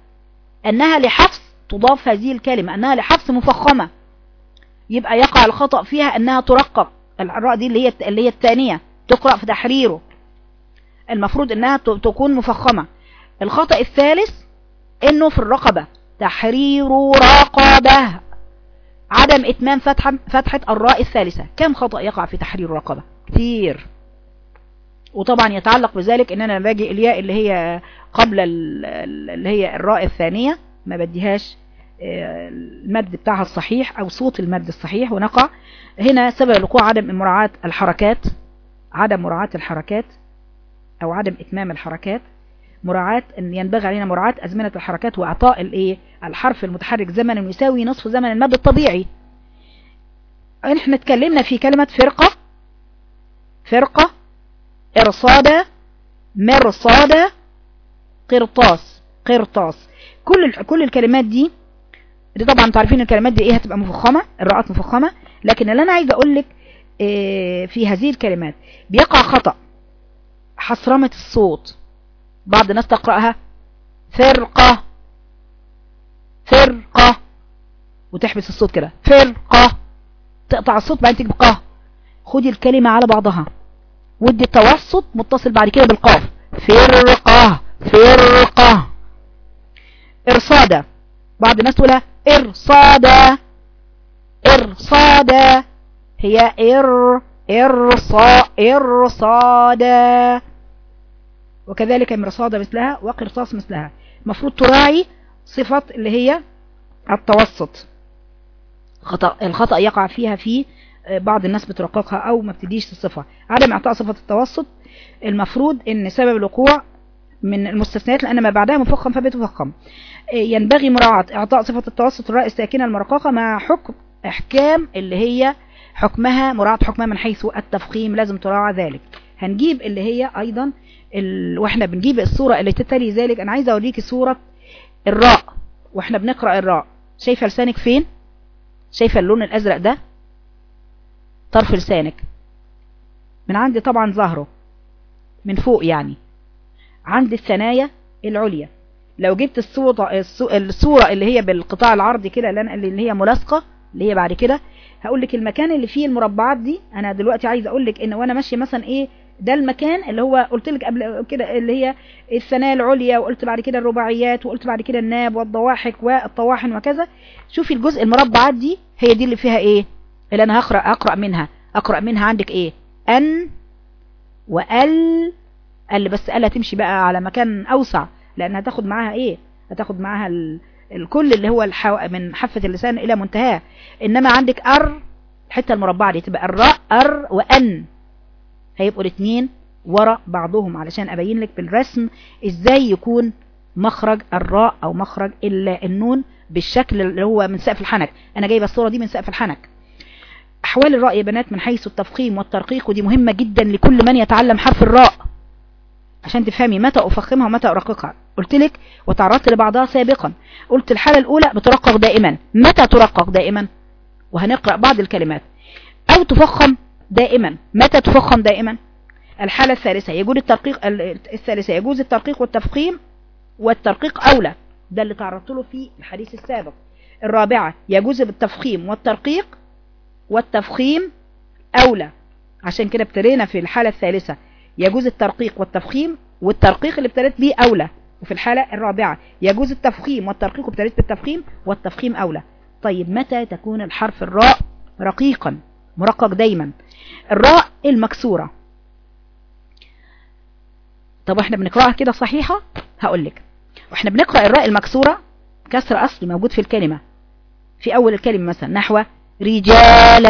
أنها لحفظ تضاف هذه الكلمة. أنها لحفظ مفخمة. يبقى يقع الخطأ فيها أنها ترقق الراء دي اللي هي اللي هي الثانية تقرأ في تحريره. المفروض أنها تكون مفخمة. الخطأ الثالث أنه في الرقبة. تحرير رقبة. عدم إتمام فتحة, فتحة الراء الثالثة. كم خطأ يقع في تحرير الرقبة؟ كثير وطبعا يتعلق بذلك ان أنا باجي الياء اللي هي قبل اللي هي الراء الثانية. ما بديهاش المد بتاعها الصحيح أو صوت المد الصحيح ونقع. هنا سبب وقوع عدم مراعاة الحركات. عدم مراعاة الحركات أو عدم إتمام الحركات. مراعاة إن ينبغي علينا مراعاة أزمنة الحركات وإعطاء الإيه؟ الحرف المتحرك زمن يساوي نصف زمن المد الطبيعي إحنا اتكلمنا في كلمة فرقة فرقة ارصادة مرصادة قرطاس قرطاس. كل كل الكلمات دي دي طبعا أنتوا عارفين الكلمات دي إيه؟ هتبقى مفخمة الراءات مفخمة. لكن اللي أنا عايزه أقول لك آه في هذه الكلمات بيقع خطأ حصرمة الصوت. بعض الناس تقرأها. فرقة. فرقة. وتحبس الصوت كده. فرقة. تقطع الصوت بعدين تجيب قاه خدي الكلمة على بعضها. ودي التوسط متصل بعد كده بالقاف. فرقة. فرقة. إرصادة. بعض الناس تقولها إرصادة. إرصادة. هي إر. إرصا. إرصادة. وكذلك مرصادة مثلها وقرصاص مثلها. المفروض تراعي صفة اللي هي التوسط. خطأ الخطأ يقع فيها في بعض الناس بترققها أو ما بتديش الصفة. عدم إعطاء صفة التوسط المفروض إن سبب الوقوع من المستثنيات لأن ما بعدها مفخم فبتفخم ينبغي مراعاة إعطاء صفة التوسط الراء الساكنة المرققة مع حكم إحكام اللي هي حكمها مراعاة حكمها من حيث التفخيم لازم تراعى ذلك. هنجيب اللي هي أيضا ال... وإحنا بنجيب الصورة اللي تتلي ذلك. أنا عايزة اوريكي صورة الراء. وإحنا بنقرأ الراء. شايفة لسانك فين؟ شايفة اللون الأزرق ده؟ طرف لسانك. من عندي طبعا ظهره. من فوق يعني. عند الثنايا العليا. لو جبت الصورة, الصورة اللي هي بالقطاع العرضي كده اللي هي ملاصقة اللي هي بعد كده هقول لك المكان اللي فيه المربعات دي. أنا دلوقتي عايز أقول لك إن وأنا ماشية مثلا إيه ده المكان اللي هو قلت لك قبل كده اللي هي الثنايا العليا وقلت بعد كده الرباعيات وقلت بعد كده الناب والضواحك والطواحن وكذا. شوفي الجزء المربعات دي هي دي اللي فيها إيه؟ اللي أنا هقرأ أقرأ منها. أقرأ منها عندك إيه؟ أن وأل. اللي بس قال تمشي بقى على مكان أوسع لأن هتاخد معاها إيه؟ هتاخد معاها ال... الكل اللي هو الحو... من حافة اللسان إلى منتهاه إنما عندك أر الحتة المربعة دي تبقى الراء أر وأن. هيبقوا الاثنين ورا بعضهم علشان أبين لك بالرسم إزاي يكون مخرج الراء أو مخرج النون بالشكل اللي هو من سقف الحنك. أنا جايبة الصورة دي من سقف الحنك. أحوال الراء يا بنات من حيث التفخيم والترقيق ودي مهمة جدا لكل من يتعلم حرف الراء. عشان تفهمي متى أفخمها ومتى أرققها. قلت لك وتعرضت لبعضها سابقا. قلت الحالة الأولى بترقق دائما. متى ترقق دائما؟ وهنقرأ بعض الكلمات. أو تفخم دائما. متى تفخم دائما؟ الحالة الثالثة. يجوز الترقيق الثالثة. يجوز الترقيق والتفخيم والترقيق أولى. ده اللي تعرضت له في الحديث السابق. الرابعة يجوز بالتفخيم والترقيق والتفخيم أولى. عشان كده ابتدينا في الحالة الثالثة. يجوز الترقيق والتفخيم والترقيق اللي ابتديت بيه أولى. وفي الحالة الرابعة يجوز التفخيم والترقيق وابتديت بالتفخيم والتفخيم أولى. طيب متى تكون الحرف الراء رقيقا؟ مرقق دايما. الراء المكسورة. طب وإحنا بنقرأها كده صحيحة؟ هقول لك. وإحنا بنقرأ الراء المكسورة كسر أصلي موجود في الكلمة. في أول الكلمة مثلا نحو رجال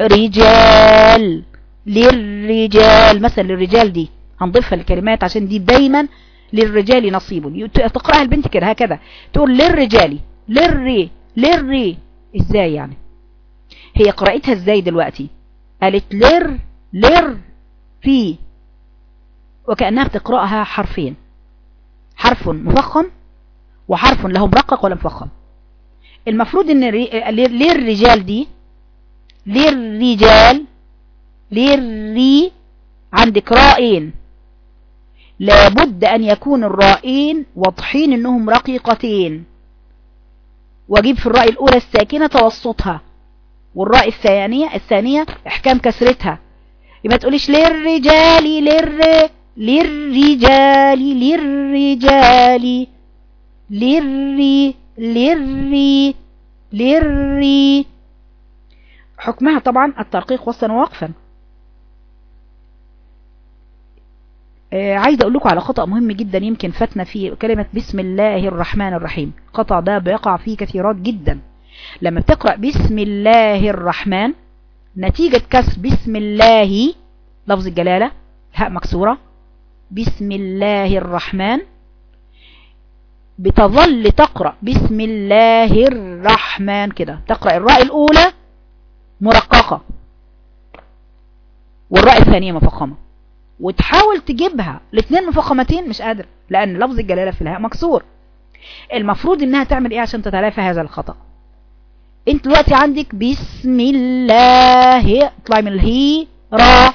رجال للرجال. مثلا للرجال دي هنضيفها للكلمات عشان دي دايما للرجال نصيب تقرأها البنت كده هكذا. تقول للرجال للري للري. إزاي يعني؟ هي قرأتها إزاي دلوقتي؟ قالت لر لر في. وكأنها بتقرأها حرفين. حرف مفخم وحرف له مرقق ولا مفخم. المفروض إن للرجال دي للرجال للري عندك رائين لابد أن يكون الرائين واضحين إنهم رقيقتين. واجيب في الراء الأولى الساكنة توسطها والراء الثانية الثانية إحكام كسرتها. يبقى تقوليش للرجال للر للرجال للرجال للري للري للري. حكمها طبعا الترقيق وصلا ووقفا. آه عايزة أقول لكم على خطأ مهم جدا يمكن فاتنا فيه كلمة بسم الله الرحمن الرحيم. خطأ ده بيقع فيه كثيرات جدا. لما بتقرأ بسم الله الرحمن نتيجة كسر بسم الله لفظ الجلالة الهاء مكسورة بسم الله الرحمن بتظل تقرأ بسم الله الرحمن كده. تقرأ الراء الأولى مرققة والراء الثانية مفخمة. وتحاول تجيبها الاثنين مفخمتين مش قادر لأن لفظ الجلالة في الهاء مكسور. المفروض إنها تعمل إيه عشان تتلافى هذا الخطأ؟ انت دلوقتي عندك بسم الله اطلعي من الهي را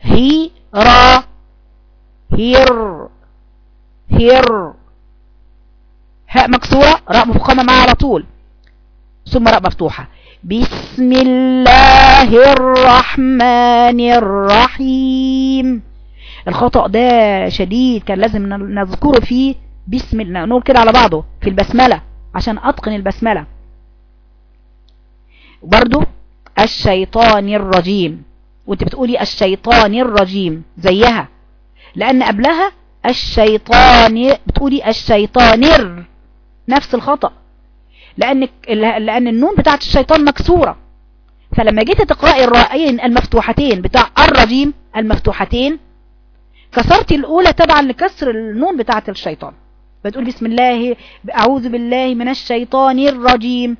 هي را هير هير. هاء مكسورة راء مفخمة معها على طول. ثم راء مفتوحة. بسم الله الرحمن الرحيم. الخطأ ده شديد كان لازم نذكره فيه. بسم الله نقول كده على بعضه في البسملة عشان أتقن البسملة. برضو الشيطان الرجيم. وانت بتقولي الشيطان الرجيم زيها. لأن قبلها الشيطان بتقولي الشيطانر نفس الخطأ. لأن, لأن النون بتاعت الشيطان مكسورة. فلما جيت تقرأي الرائين المفتوحتين بتاع الرجيم المفتوحتين كسرت الأولى تبعا لكسر النون بتاعت الشيطان. بتقول بسم الله أعوذ بالله من الشيطان الرجيم.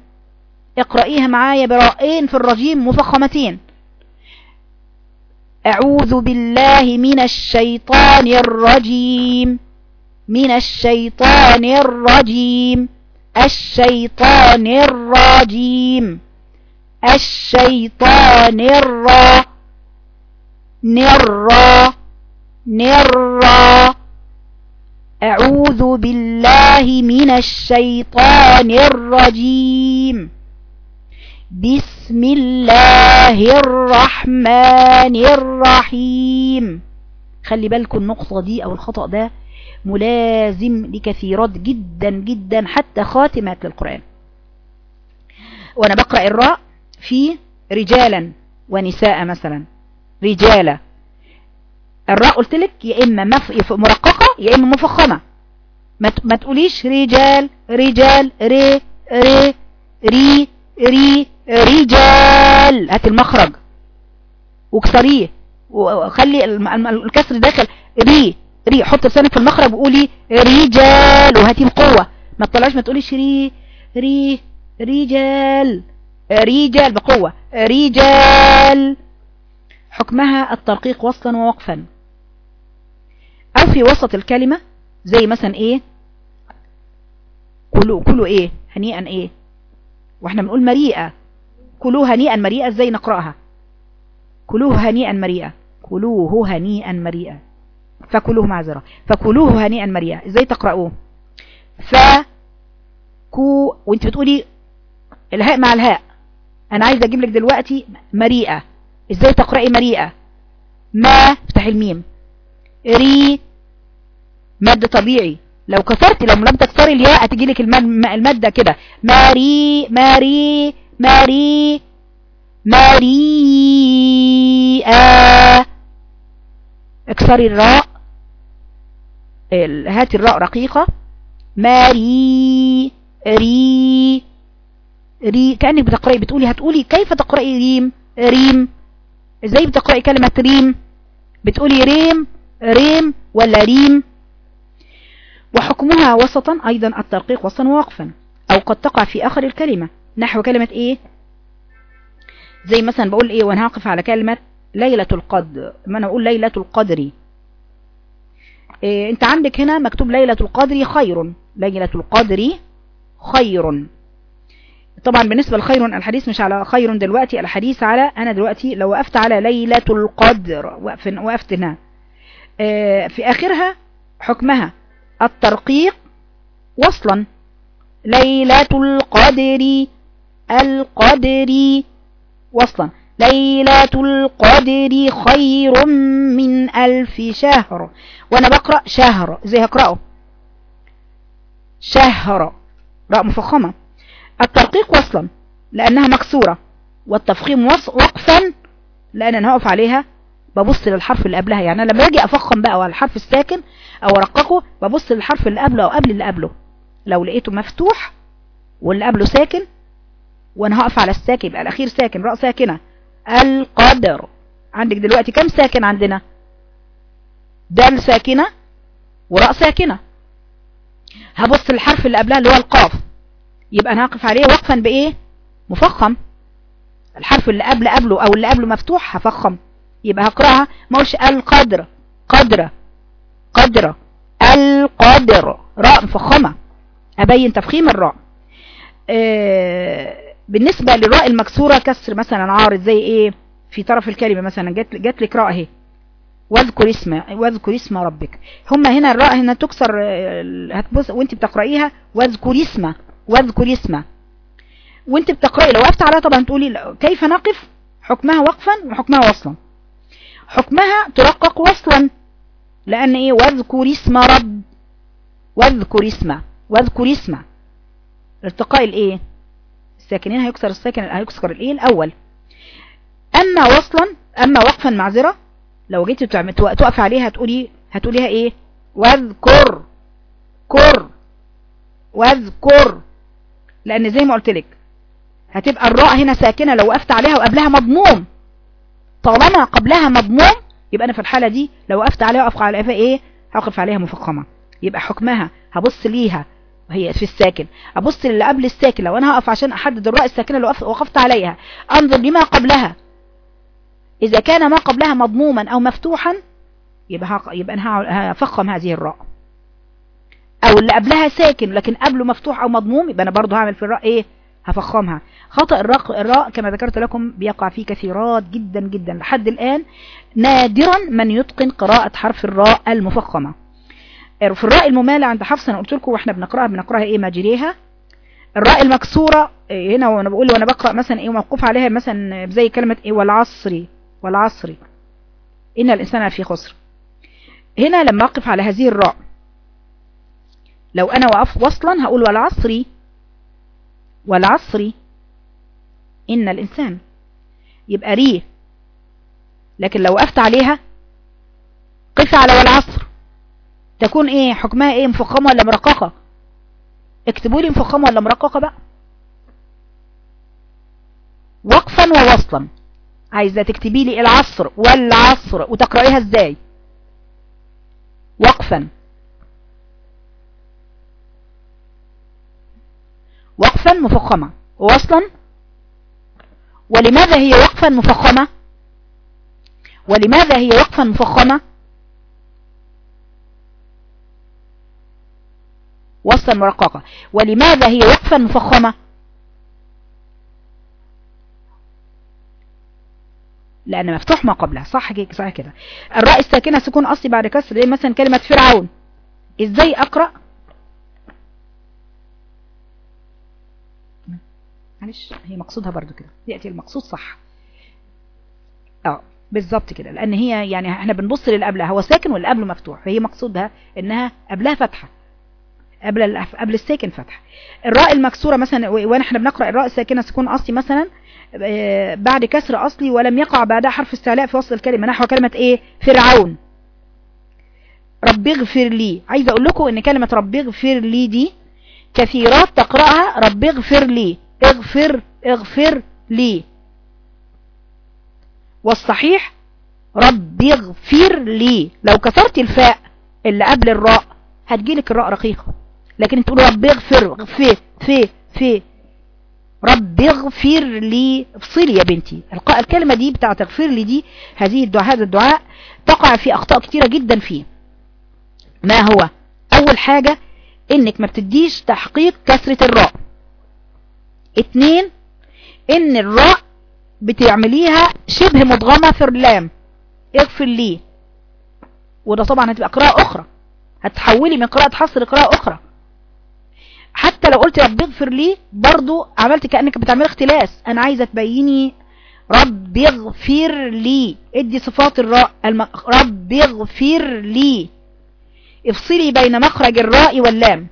اقرأيها معايا برائين في الرجيم مفخمتين. أعوذ بالله من الشيطان الرجيم. من الشيطان الرجيم. الشيطان الرجيم. الشيطان الرا. نرى نرى أعوذ بالله من الشيطان الرجيم. بسم الله الرحمن الرحيم. خلي بالكم النقطة دي أو الخطأ ده ملازم لكثيرات جدا جدا حتى خاتمات للقرآن. وأنا بقرأ الراء في رجالا ونساء مثلا. رجالة. الراء قلت لك يا مف... مرققة يا إما مفخمة. ما تقوليش رجال رجال ري ري ري ري رجال. هات المخرج. واكسريه. وخلي الكسر داخل. ري. ري. حط لسانك في المخرج وقولي رجال. وهاتي بقوة ما تطلعش ما تقوليش ري. ري. رجال. رجال بقوة. رجال. حكمها الترقيق وصلا ووقفا. أو في وسط الكلمة زي مثلا إيه؟ كلوا كلوا إيه؟ هنيئا إيه؟ وإحنا بنقول مريئة. كلوه هنيئا مريئة إزاي نقرأها. كلوه هنيئا مريئة كلوه هنيئا مريئة فكلوه معذرة فكلوه هنيئا مريئة إزاي تقرأوه؟ ف كو وانت بتقولي الهاء مع الهاء. أنا عايز أجيب لك دلوقتي مريئة. إزاي تقرأي مريئة؟ ما افتح الميم. ري مد طبيعي. لو كسرت لو لم تكسري الياء هتجي لك المادة كده. ماري ماري ماري ماريئة اكسري الراء. هاتي الراء رقيقة. ماري ري ري. كأنك بتقرأي بتقولي هتقولي كيف تقرأي ريم؟ ريم. إزاي بتقرأي كلمة ريم؟ بتقولي ريم ريم ولا ريم؟ وحكمها وسطا أيضا الترقيق وسطا ووقفا أو قد تقع في آخر الكلمة. نحو كلمة إيه؟ زي مثلا بقول إيه وأنا هقف على كلمة ليلة القدر. ما أنا أقول ليلة القدر. إيه أنت عندك هنا مكتوب ليلة القدر خير. ليلة القدر خير. طبعا بالنسبة لخير الحديث مش على خير دلوقتي الحديث على أنا دلوقتي لو وقفت على ليلة القدر. وقفت هنا. إيه في آخرها حكمها. الترقيق وصلا. ليلة القدر القدر. وصلا. ليلة القدر خير من ألف شهر. وأنا بقرأ شهر. زي هقرأه؟ شهر. راء مفخمة الترقيق وصلا. لأنها مكسورة. والتفخيم وقفا. لأن أنا هقف عليها. ببص للحرف اللي قبلها. يعني لما أجي أفخم بقى على الحرف الساكن أو أرققه ببص للحرف اللي قبله أو قبل اللي قبله. لو لقيته مفتوح واللي قبله ساكن وأنا هقف على الساكن يبقى الأخير ساكن راء ساكنة. القدر. عندك دلوقتي كم ساكن عندنا؟ دال ساكنة وراء ساكنة. هبص للحرف اللي قبلها اللي هو القاف. يبقى أنا هقف عليه وقفا بإيه؟ مفخم. الحرف اللي قبل قبله أو اللي قبله مفتوح هفخم. يبقى هقرأها. مش القدر. قدر. قدر. القدر. راء مفخمة. أبين تفخيم الراء. آه بالنسبة للراء المكسورة كسر مثلا عارض زي إيه؟ في طرف الكلمة مثلا جات جات لك راء اهي واذكر اسم واذكر اسم ربك. هم هنا الراء هنا تكسر هتبص وانت بتقرأيها واذكر اسمه واذكر اسمه وانت بتقرأي لو وقفت عليها طبعا تقولي كيف نقف؟ حكمها وقفا وحكمها وصلا. حكمها ترقق وصلا. لأن إيه؟ واذكر اسم رب. واذكر اسم واذكر اسم. ارتقاء الإيه؟ الساكنين هيكسر الساكن هيكسر الايه؟ الأول. أما وصلا أما وقفا معذرة لو جيت توقف عليها هتقولي هتقوليها إيه؟ واذكر كر واذكر. لأن زي ما قلت لك هتبقى الراء هنا ساكنة لو وقفت عليها وقبلها مضموم. طالما قبلها مضموم يبقى أنا في الحالة دي لو وقفت عليها وقف عليها إيه؟ هوقف عليها مفخمة. يبقى حكمها هبص ليها وهي في الساكن. أبص للي قبل الساكن لو أنا هقف عشان أحدد الراء الساكنة اللي وقفت عليها أنظر لما قبلها. إذا كان ما قبلها مضموما أو مفتوحا يبقى يبقى أنا هفخم هذه الراء أو اللي قبلها ساكن لكن قبله مفتوح أو مضموم يبقى أنا برضه هعمل في الراء إيه؟ هفخمها. خطأ الراء, الراء كما ذكرت لكم بيقع فيه كثيرات جدا جدا. لحد الآن نادرا من يتقن قراءة حرف الراء المفخمة. في الراء الممالة عند حفص أنا قلت لكم وإحنا بنقرأها بنقرأها إيه؟ مجريها. الراء المكسورة هنا وأنا بقول وأنا بقرأ مثلا إيه؟ موقوف عليها مثلا زي كلمة إيه؟ والعصري والعصري إن الإنسان في خسر. هنا لما اقف على هذه الراء. لو أنا وقف وصلا هقول والعصري والعصري إن الإنسان يبقى ريه. لكن لو وقفت عليها قف على والعصر. تكون إيه حكمها إيه مفخمة ولا مرققة؟ اكتبوا لي مفخمة ولا مرققة بقى. وقفا ووصلا. عايزة تكتبي لي العصر والعصر وتقرأيها إزاي؟ وقفا. وقفا مفخمة. ووصلا. ولماذا هي وقفا مفخمة؟ ولماذا هي وقفا مفخمة؟ وصلا مرققة ولماذا هي وقفا مفخمة؟ لأن مفتوح ما قبلها. صح كده صح كده. الراء الساكنة سكون أصلي بعد كسر زي مثلا كلمة فرعون. إزاي أقرأ؟ معلش هي مقصودها برضو كده. يأتي المقصود صح. آه بالظبط كده. لأن هي يعني إحنا بنبص للي قبلها. هو ساكن واللي قبله مفتوح. فهي مقصودها إنها قبلها فتحة. قبل قبل الساكن فتحه الراء المكسورة مثلا وأنا إحنا بنقرأ الراء الساكنة سكون أصلي مثلا بعد كسر أصلي ولم يقع بعدها حرف استعلاء في وسط الكلمة نحو كلمة إيه؟ فرعون. رب اغفر لي. عايزه أقول لكم إن كلمة رب اغفر لي دي كثيرات تقرأها رب اغفر لي. اغفر اغفر لي. والصحيح رب اغفر لي. لو كسرت الفاء اللي قبل الراء هتجيلك الراء رقيقة. لكن تقول رب اغفر في في في رب اغفر لي افصلي يا بنتي. الكلمة دي بتاعت اغفر لي دي هذه الدعاء هذا الدعاء تقع في أخطاء كتيرة جدا فيه. ما هو؟ أول حاجة إنك ما بتديش تحقيق كسرة الراء. اتنين إن الراء بتعمليها شبه مدغمة في اللام. اغفر لي. وده طبعا هتبقى قراءة أخرى. هتحولي من قراءة حصر لقراءة أخرى. حتى لو قلت رب اغفر لي برضو عملت كأنك بتعمل اختلاس. أنا عايزة تبيني رب اغفر لي. ادي صفات الراء. رب اغفر لي. افصلي بين مخرج الراء واللام.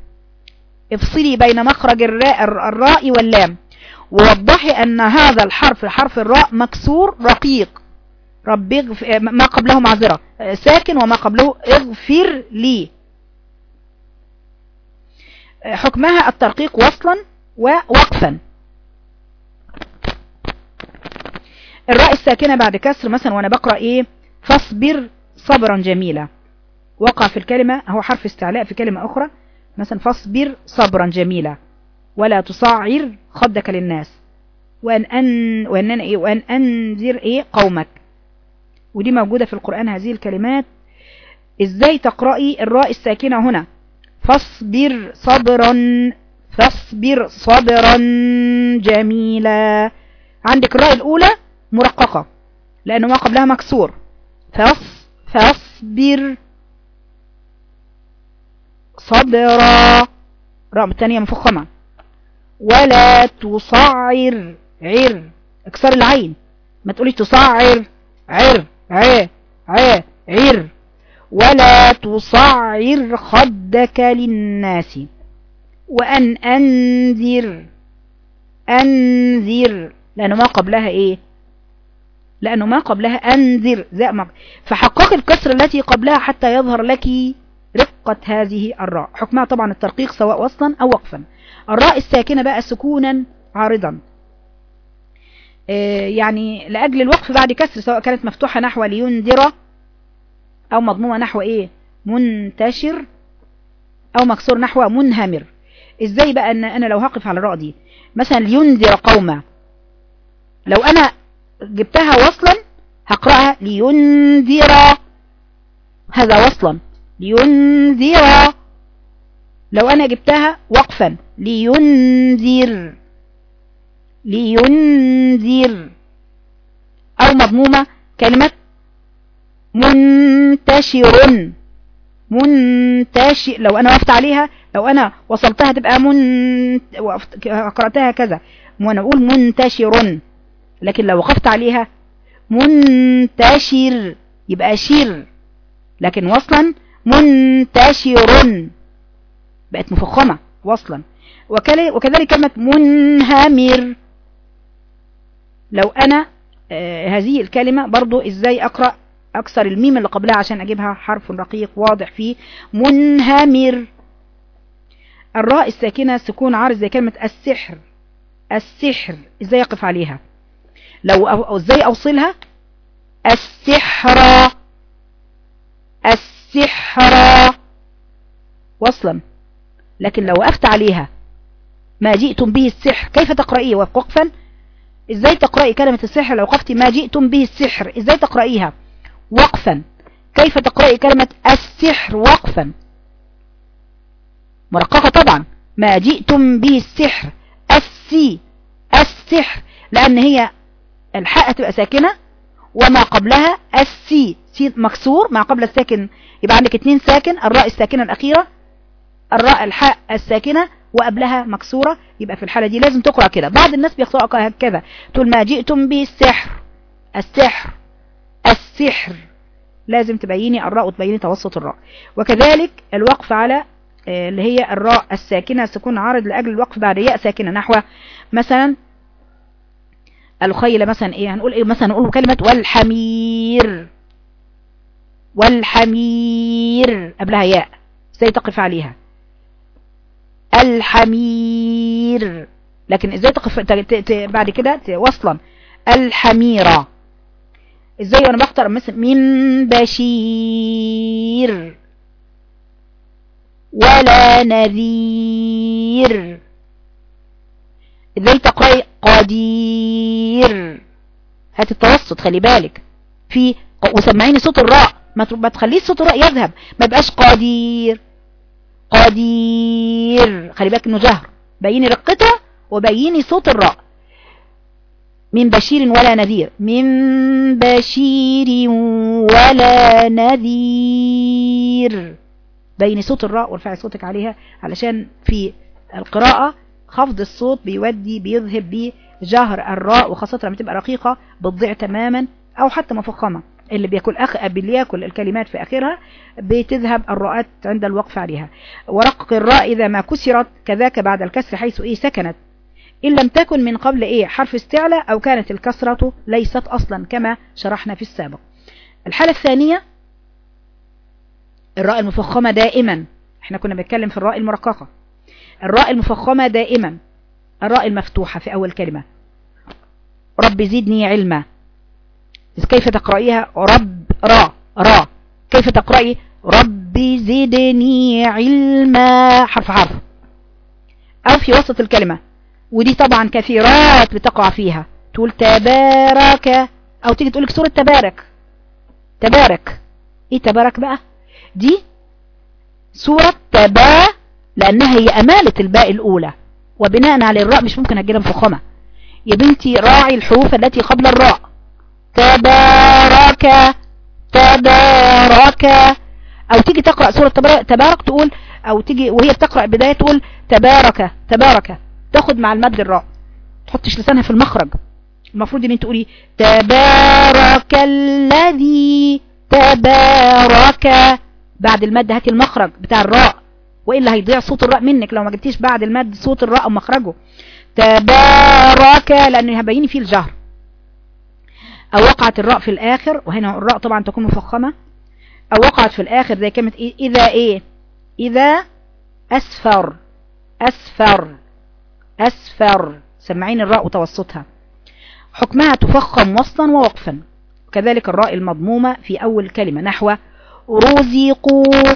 افصلي بين مخرج الراء, الراء واللام. ووضحي أن هذا الحرف حرف الراء مكسور رقيق. رب اغفر ما قبله معذرة. ساكن وما قبله اغفر لي. حكمها الترقيق وصلا ووقفا. الراء الساكنة بعد كسر مثلا وأنا بقرأ إيه؟ فاصبر صبرا جميلا. وقع في الكلمة هو حرف استعلاء في كلمة أخرى مثلا فاصبر صبرا جميلا. ولا تصعر خدك للناس. وأن, أن وأن, إيه؟ وأن أنذر إيه؟ قومك. ودي موجودة في القرآن هذه الكلمات. إزاي تقرأي الراء الساكنة هنا؟ فاصبر صبرا فاصبر صبرا جميلا. عندك الراء الأولى مرققة لأنه ما قبلها مكسور. فاص فاصبر صبرا. راء الثانية مفخمة. ولا تصعر عر. اكسر العين. ما تقولي تصعر عر ع ع عر ولا تصعر خدك للناس وأن أنذر أنذر لأنه ما قبلها إيه؟ لأنه ما قبلها أنذر. فحقق الكسر التي قبلها حتى يظهر لك رقة هذه الراء. حكمها طبعا الترقيق سواء وصلا أو وقفا. الراء الساكنة بقى سكونا عارضا. آه، يعني لأجل الوقف بعد كسر سواء كانت مفتوحة نحو لينذر أو مضمومة نحو إيه؟ منتشر أو مكسور نحو منهمر. إزاي بقى أن أنا لو هقف على الراء دي مثلا لينذر قوما لو أنا جبتها وصلا هقرأها لينذر. هذا وصلا. لينذر. لو أنا جبتها وقفا لينذر. لينذر. أو مضمومة كلمة منتشر. منتشر. لو أنا وقفت عليها لو أنا وصلتها تبقى من قرأتها كذا. وأنا أقول منتشر. لكن لو وقفت عليها منتشر. يبقى شر لكن وصلا منتشر. بقت مفخمة وصلا. وكذلك كلمة منهمر. لو أنا آه هذه الكلمة برضو إزاي أقرأ؟ أكسر الميم اللي قبلها عشان أجيبها حرف رقيق واضح فيه. منهمر. الراء الساكنة سكون عارض زي كلمة السحر. السحر. إزاي أقف عليها؟ لو أو إزاي أوصلها؟ السحر. السحر. وصلا. لكن لو وقفت عليها ما جئتم به السحر. كيف تقرأيه؟ وقفا. إزاي تقرأي كلمة السحر لو وقفتي ما جئتم به السحر؟ إزاي تقرأيها؟ وقفا. كيف تقرأي كلمة السحر وقفا؟ مرققة طبعا. ما جئتم به السحر السي. السحر. لأن هي الحاء تبقى ساكنة. وما قبلها السي. سي مكسور. ما قبل الساكن. يبقى عندك اتنين ساكن. الراء الساكنة الأخيرة. الراء الحاء الساكنة. وقبلها مكسورة. يبقى في الحالة دي لازم تقرأ كده. بعض الناس بيقرأ هكذا تقول ما جئتم به السحر السحر. السحر. لازم تبيني الراء وتبيني توسط الراء. وكذلك الوقف على آه، اللي هي الراء الساكنة سكون عارض لأجل الوقف بعد ياء ساكنة. نحو مثلا الخيل مثلا إيه؟ هنقول إيه؟ مثلا نقول كلمة والحمير. والحمير. قبلها ياء. إزاي تقف عليها؟ الحمير. لكن إزاي تقف؟ بعد كده وصلا. الحميرة. إزاي وأنا بختار مثلا من بشير ولا نذير؟ إزاي تقرأي قدير؟ هات التوسط خلي بالك. في وسمعيني صوت الراء. ما تخليش صوت الراء يذهب. ما يبقاش قدير. قدير. خلي بالك انه جهر. بيني رقتها وبيني صوت الراء. من بشير ولا نذير. من بشير ولا نذير. بيني صوت الراء وارفعي صوتك عليها علشان في القراءة خفض الصوت بيودي بيذهب بجهر الراء وخاصة لما تبقى رقيقة بتضيع تماما أو حتى مفخمة. اللي بياكل أخ اللي ياكل الكلمات في آخرها بتذهب الراءات عند الوقف عليها. ورقق الراء إذا ما كسرت كذاك بعد الكسر حيث إيه سكنت. إن لم تكن من قبل إيه حرف استعلاء أو كانت الكسرة ليست أصلا كما شرحنا في السابق. الحالة الثانية الراء المفخمة دائما. إحنا كنا بنتكلم في الراء المرققة. الراء المفخمة دائما. الراء المفتوحة في أول كلمة. رب زدني علما. كيف تقرأيها؟ رب را را. كيف تقرأي؟ رب زدني علما. حرف حرف. أو في وسط الكلمة. ودي طبعا كثيرات بتقع فيها. تقول تبارك أو تيجي تقولك سورة تبارك. تبارك. إيه تبارك بقى؟ دي سورة تبا لأنها هي أمالة الباء الأولى. وبناء على الراء مش ممكن أجيلها مفخمة يا بنتي راعي الحروف التي قبل الراء. تبارك تبارك. أو تيجي تقرأ سورة تبارك تقول أو تيجي وهي بتقرأ بداية تقول تبارك تبارك. تاخد مع المد الراء. تحطش لسانها في المخرج. المفروض إن أنت تقولي تبارك الذي تبارك. بعد المد هاتي المخرج بتاع الراء. وإلا هيضيع صوت الراء منك. لو ما جبتيش بعد المد صوت الراء ومخرجه تبارك لأنه هبين فيه الجهر. أو وقعت الراء في الآخر. وهنا الراء طبعا تكون مفخمة. أو وقعت في الآخر زي كلمة إيه إذا إيه؟ إذا أسفر. أسفر. سمعين الراء وتوسطها. حكمها تفخم وصلا ووقفا. كذلك الراء المضمومة في أول كلمة نحو رزقوا.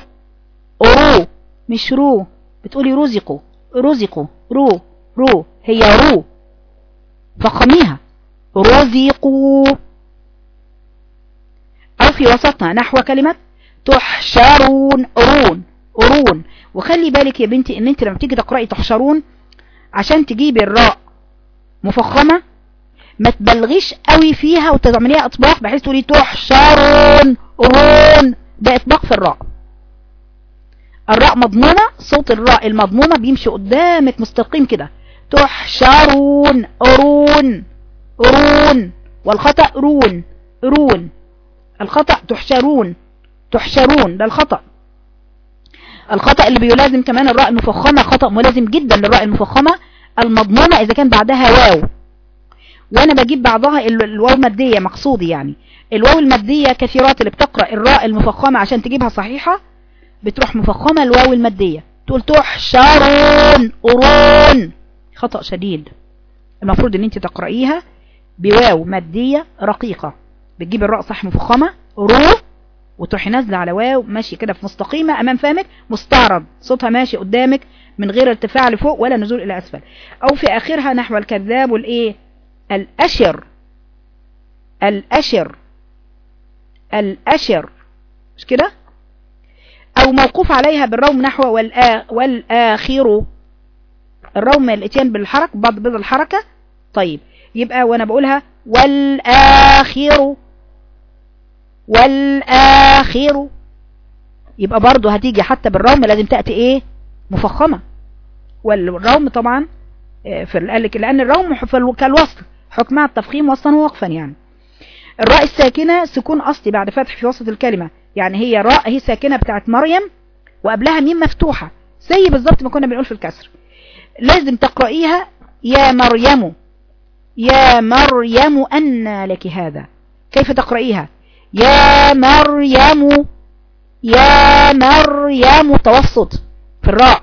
رو. مش رو. بتقولي رزقوا. رزقوا. رو. رو. هي رو. فخميها. رزقوا. أو في وسطها نحو كلمة تحشرون. رون. رون. وخلي بالك يا بنتي إن أنت لما تيجي تقرأي تحشرون عشان تجيبي الراء مفخمة ما تبلغيش قوي فيها وتعمليها إطباق بحيث تقولي تحشرون رون ده إطباق في الراء. الراء مضمومة صوت الراء المضمومة بيمشي قدامك مستقيم كده. تحشرون رون رون والخطأ رون رون. الخطأ تحشرون تحشرون. ده الخطأ. الخطأ اللي بيلازم كمان الراء المفخمة خطأ ملازم جدا للراء المفخمة المضمومة إذا كان بعدها واو. وأنا بجيب بعضها الواو مادية مقصودي يعني. الواو المادية كثيرات اللي بتقرأ الراء المفخمة عشان تجيبها صحيحة بتروح مفخمة الواو المادية. تقول تحشرون قرون. خطأ شديد. المفروض إن أنت تقرأيها بواو مادية رقيقة. بتجيب الراء صح مفخمة. رو وتروحي نازلة على واو ماشي كده في مستقيمة أمام فمك مستعرض صوتها ماشي قدامك من غير ارتفاع لفوق ولا نزول إلى أسفل. أو في آخرها نحو الكذاب والايه الأشر. الأشر. الأشر. مش كده؟ أو موقوف عليها بالروم نحو والآخر. الروم الإتيان بالحركة بعض بض الحركة. طيب يبقى وأنا بقولها والآخر. والآخر. يبقى برضو هتيجي حتى بالروم لازم تأتي إيه؟ مفخمة. والروم طبعا في قال لك لأن الروم كالوصل حكمها التفخيم وصلا ووقفا يعني. الراء الساكنة سكون أصلي بعد فتح في وسط الكلمة. يعني هي راء هي ساكنة بتاعت مريم وقبلها ميم مفتوحة زي بالظبط ما كنا بنقول في الكسر. لازم تقرأيها يا مريم. يا مريم أن لك هذا. كيف تقرأيها؟ يا مريم يا مريم توسط في الراء.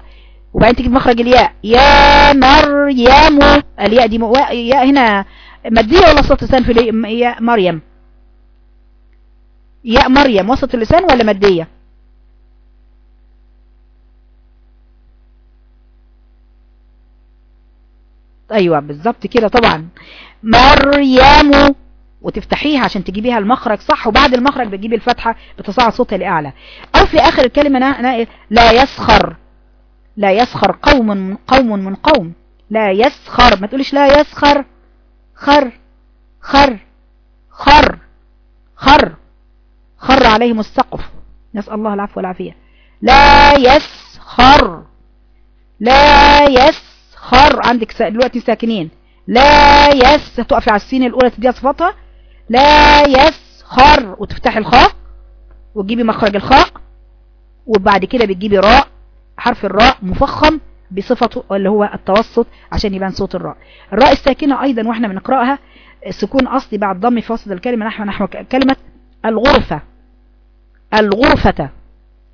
وبعدين تجيب مخرج الياء. يا مريم. الياء دي مو... ياء هنا. مادية ولا وسط لسان في ياء مريم. ياء مريم. وسط اللسان ولا مادية أيوه بالظبط كده طبعا. مريم. وتفتحيها عشان تجيبيها المخرج صح؟ وبعد المخرج بتجيبي الفتحة بتصاعد صوتها لأعلى أو في آخر الكلمة لا يسخر. لا يسخر قوم من قوم من قوم. لا يسخر. ما تقوليش لا يسخر. خر. خر. خر. خر. خر عليهم السقف. نسأل الله العفو والعافية. لا يسخر. لا يسخر. عندك دلوقتي ساكنين. لا يس هتقفي على السين الأولى تديها صفاتها؟ لا يسخر. وتفتحي الخاء وتجيبي مخرج الخاء وبعد كده بتجيبي راء حرف الراء مفخم بصفته اللي هو التوسط عشان يبان صوت الراء. الراء الساكنة أيضا وإحنا بنقرأها سكون أصلي بعد ضم في وسط الكلمة نحو نحو كلمة الغرفة. الغرفة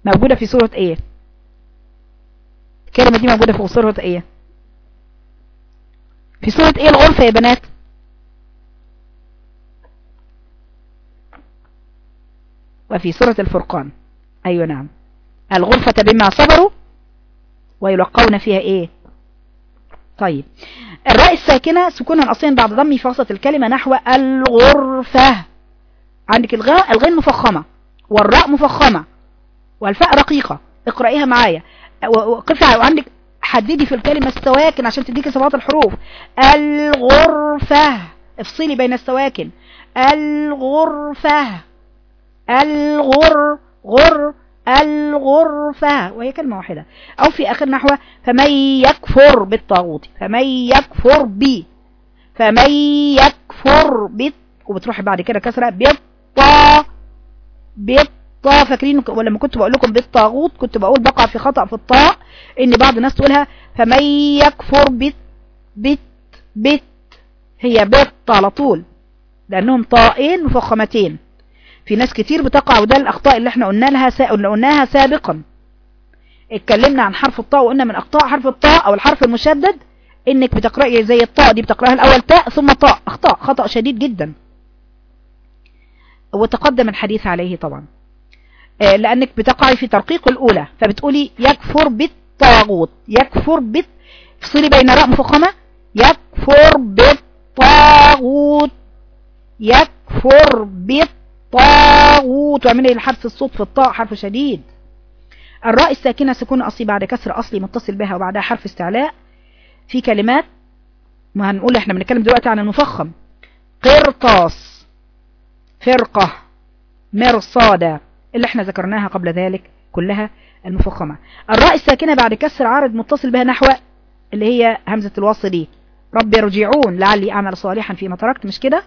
موجودة في سورة إيه؟ الكلمة دي موجودة في سورة إيه؟ في سورة إيه الغرفة يا بنات؟ وفي سورة الفرقان. أيوة نعم. الغرفة بما صبروا ويلقون فيها إيه؟ طيب. الراء الساكنة سكونا أصلا بعد ضم في وسط الكلمة نحو الغرفة. عندك الغاء الغين مفخمة والراء مفخمة والفاء رقيقة. اقرأيها معايا. وقفي وعندك حددي في الكلمة السواكن عشان تديكي صفات الحروف. الغرفة. افصلي بين السواكن الغرفة. الغر غر الغرفة. وهي كلمة واحدة. أو في آخر نحو فمن يكفر بالطاغوت فمن يكفر بي فمن يكفر بت وبتروحي بعد كده كسرة بالطا بالطاء فاكرين ولما كنت بقول لكم بالطاغوت كنت بقول بقع في خطأ في الطاء إن بعض الناس تقولها فمن يكفر بت بت بت. هي بت على طول لأنهم طائين مفخمتين في ناس كتير بتقع وده الأخطاء اللي إحنا قلنا لها سا... قلناها سابقا. اتكلمنا عن حرف الطاء وقلنا من أخطاء حرف الطاء أو الحرف المشدد إنك بتقرأي زي الطاء دي بتقرأها الأول تاء ثم طاء. أخطاء خطأ شديد جدا. وتقدم الحديث عليه طبعا. آه، لأنك بتقعي في ترقيق الأولى فبتقولي يكفر بالطاغوت يكفر بت فصلي بين راء مفخمة. يكفر بالطاغوت يكفر بالطاغوت. واعملي الحرف الصوت في الطاء حرف شديد. الراء الساكنة سكون أصلي بعد كسر أصلي متصل بها وبعدها حرف استعلاء. في كلمات ما هنقول إحنا بنتكلم دلوقتي عن المفخم. قرطاس فرقة مرصادة اللي إحنا ذكرناها قبل ذلك كلها المفخمة. الراء الساكنة بعد كسر عارض متصل بها نحو اللي هي همزة الوصل دي. رب يرجعون لعلي أعمل صالحا فيما تركت مش كده؟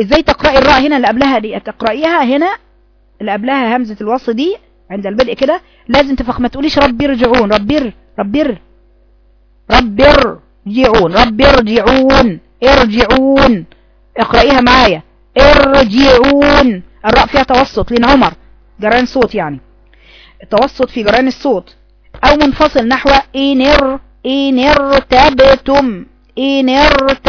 إزاي تقرأي الراء هنا اللي قبلها دي؟ تقرأيها هنا اللي قبلها همزة الوصل دي عند البدء كده. لازم تفخم ما تقوليش رب يرجعون رب ير رب ير رب ارجعون رب ارجعون ارجعون. اقرأيها معايا. ارجعون. الراء فيها توسط لين عمر. جران صوت يعني. التوسط في جران الصوت. أو منفصل نحو انر إن ارتبتم. إن ارت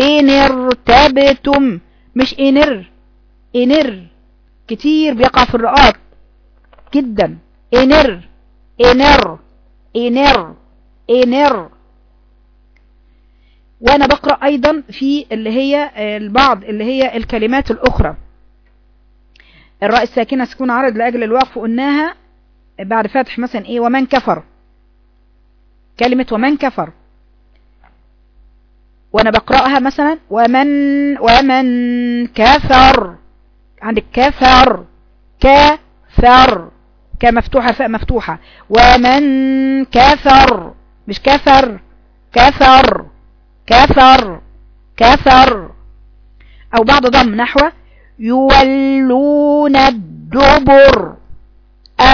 إن ارتبتم مش إنر. إنر. كتير بيقع في الرقات جدا. إنر. إنر. إنر. إنر. وأنا بقرأ أيضا في اللي هي البعض اللي هي الكلمات الأخرى. الراء الساكنة سكون عرض لأجل الوقف. قلناها بعد فتح مثلا إيه؟ ومن كفر. كلمة ومن كفر. وأنا بقرأها مثلا ومن ومن كفر عندك كفر كفر كمفتوحة فاء مفتوحة. ومن كفر مش كفر كفر كفر كفر أو بعد ضم نحو يولون الدبر.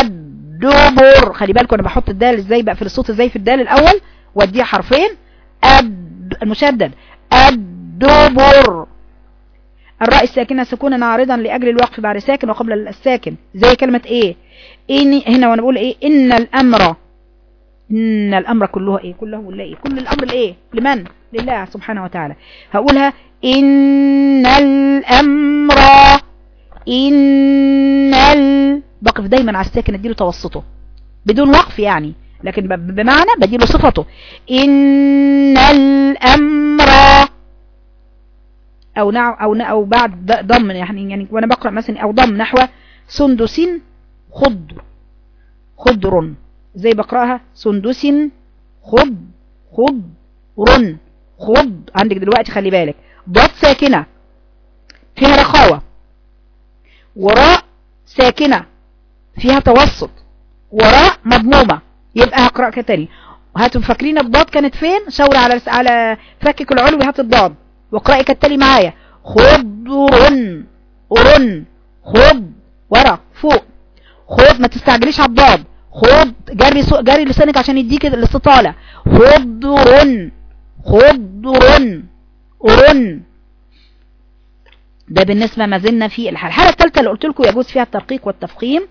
الدبر. دبر خلي بالكم أنا بحط الدال إزاي بقى في الصوت إزاي في الدال الأول؟ وأديها حرفين. المشدد. الدبر. الراء الساكنة سكونا عارضا لأجل الوقف بعد ساكن وقبل الساكن. زي كلمة إيه؟ إني هنا وأنا بقول إيه؟ إن الامر إن الأمر كله إيه؟ كله ولا إيه؟ كل الأمر لايه لمن؟ لله سبحانه وتعالى. هقولها إن الامر إن ال بقف دايما على الساكن أديله توسطه. بدون وقف يعني. لكن بمعنى بديله صفته. ان الامر أو نع أو أو بعد ضم يعني يعني وأنا بقرأ مثلا أو ضم نحو سندس خضر. خضر. زي بقرأها سندس خض خضر. خض. عندك دلوقتي خلي بالك. ضاد ساكنة. فيها رخاوة. وراء ساكنة. فيها توسط. وراء مضمومة. يبقى هقرأ كتاني وهاتوا فاكرين الضاد كانت فين؟ شاور على على فكك العلوي هات الضاد. واقرأي كالتالي معايا. خضر رن خض ورا فوق. خض ما تستعجليش على الضاد. خض جري جري لسانك عشان يديك الاستطالة. خضر خضر رن. ده بالنسبة ما زلنا في الحالة الحالة الثالثة اللي قلت لكم يجوز فيها الترقيق والتفخيم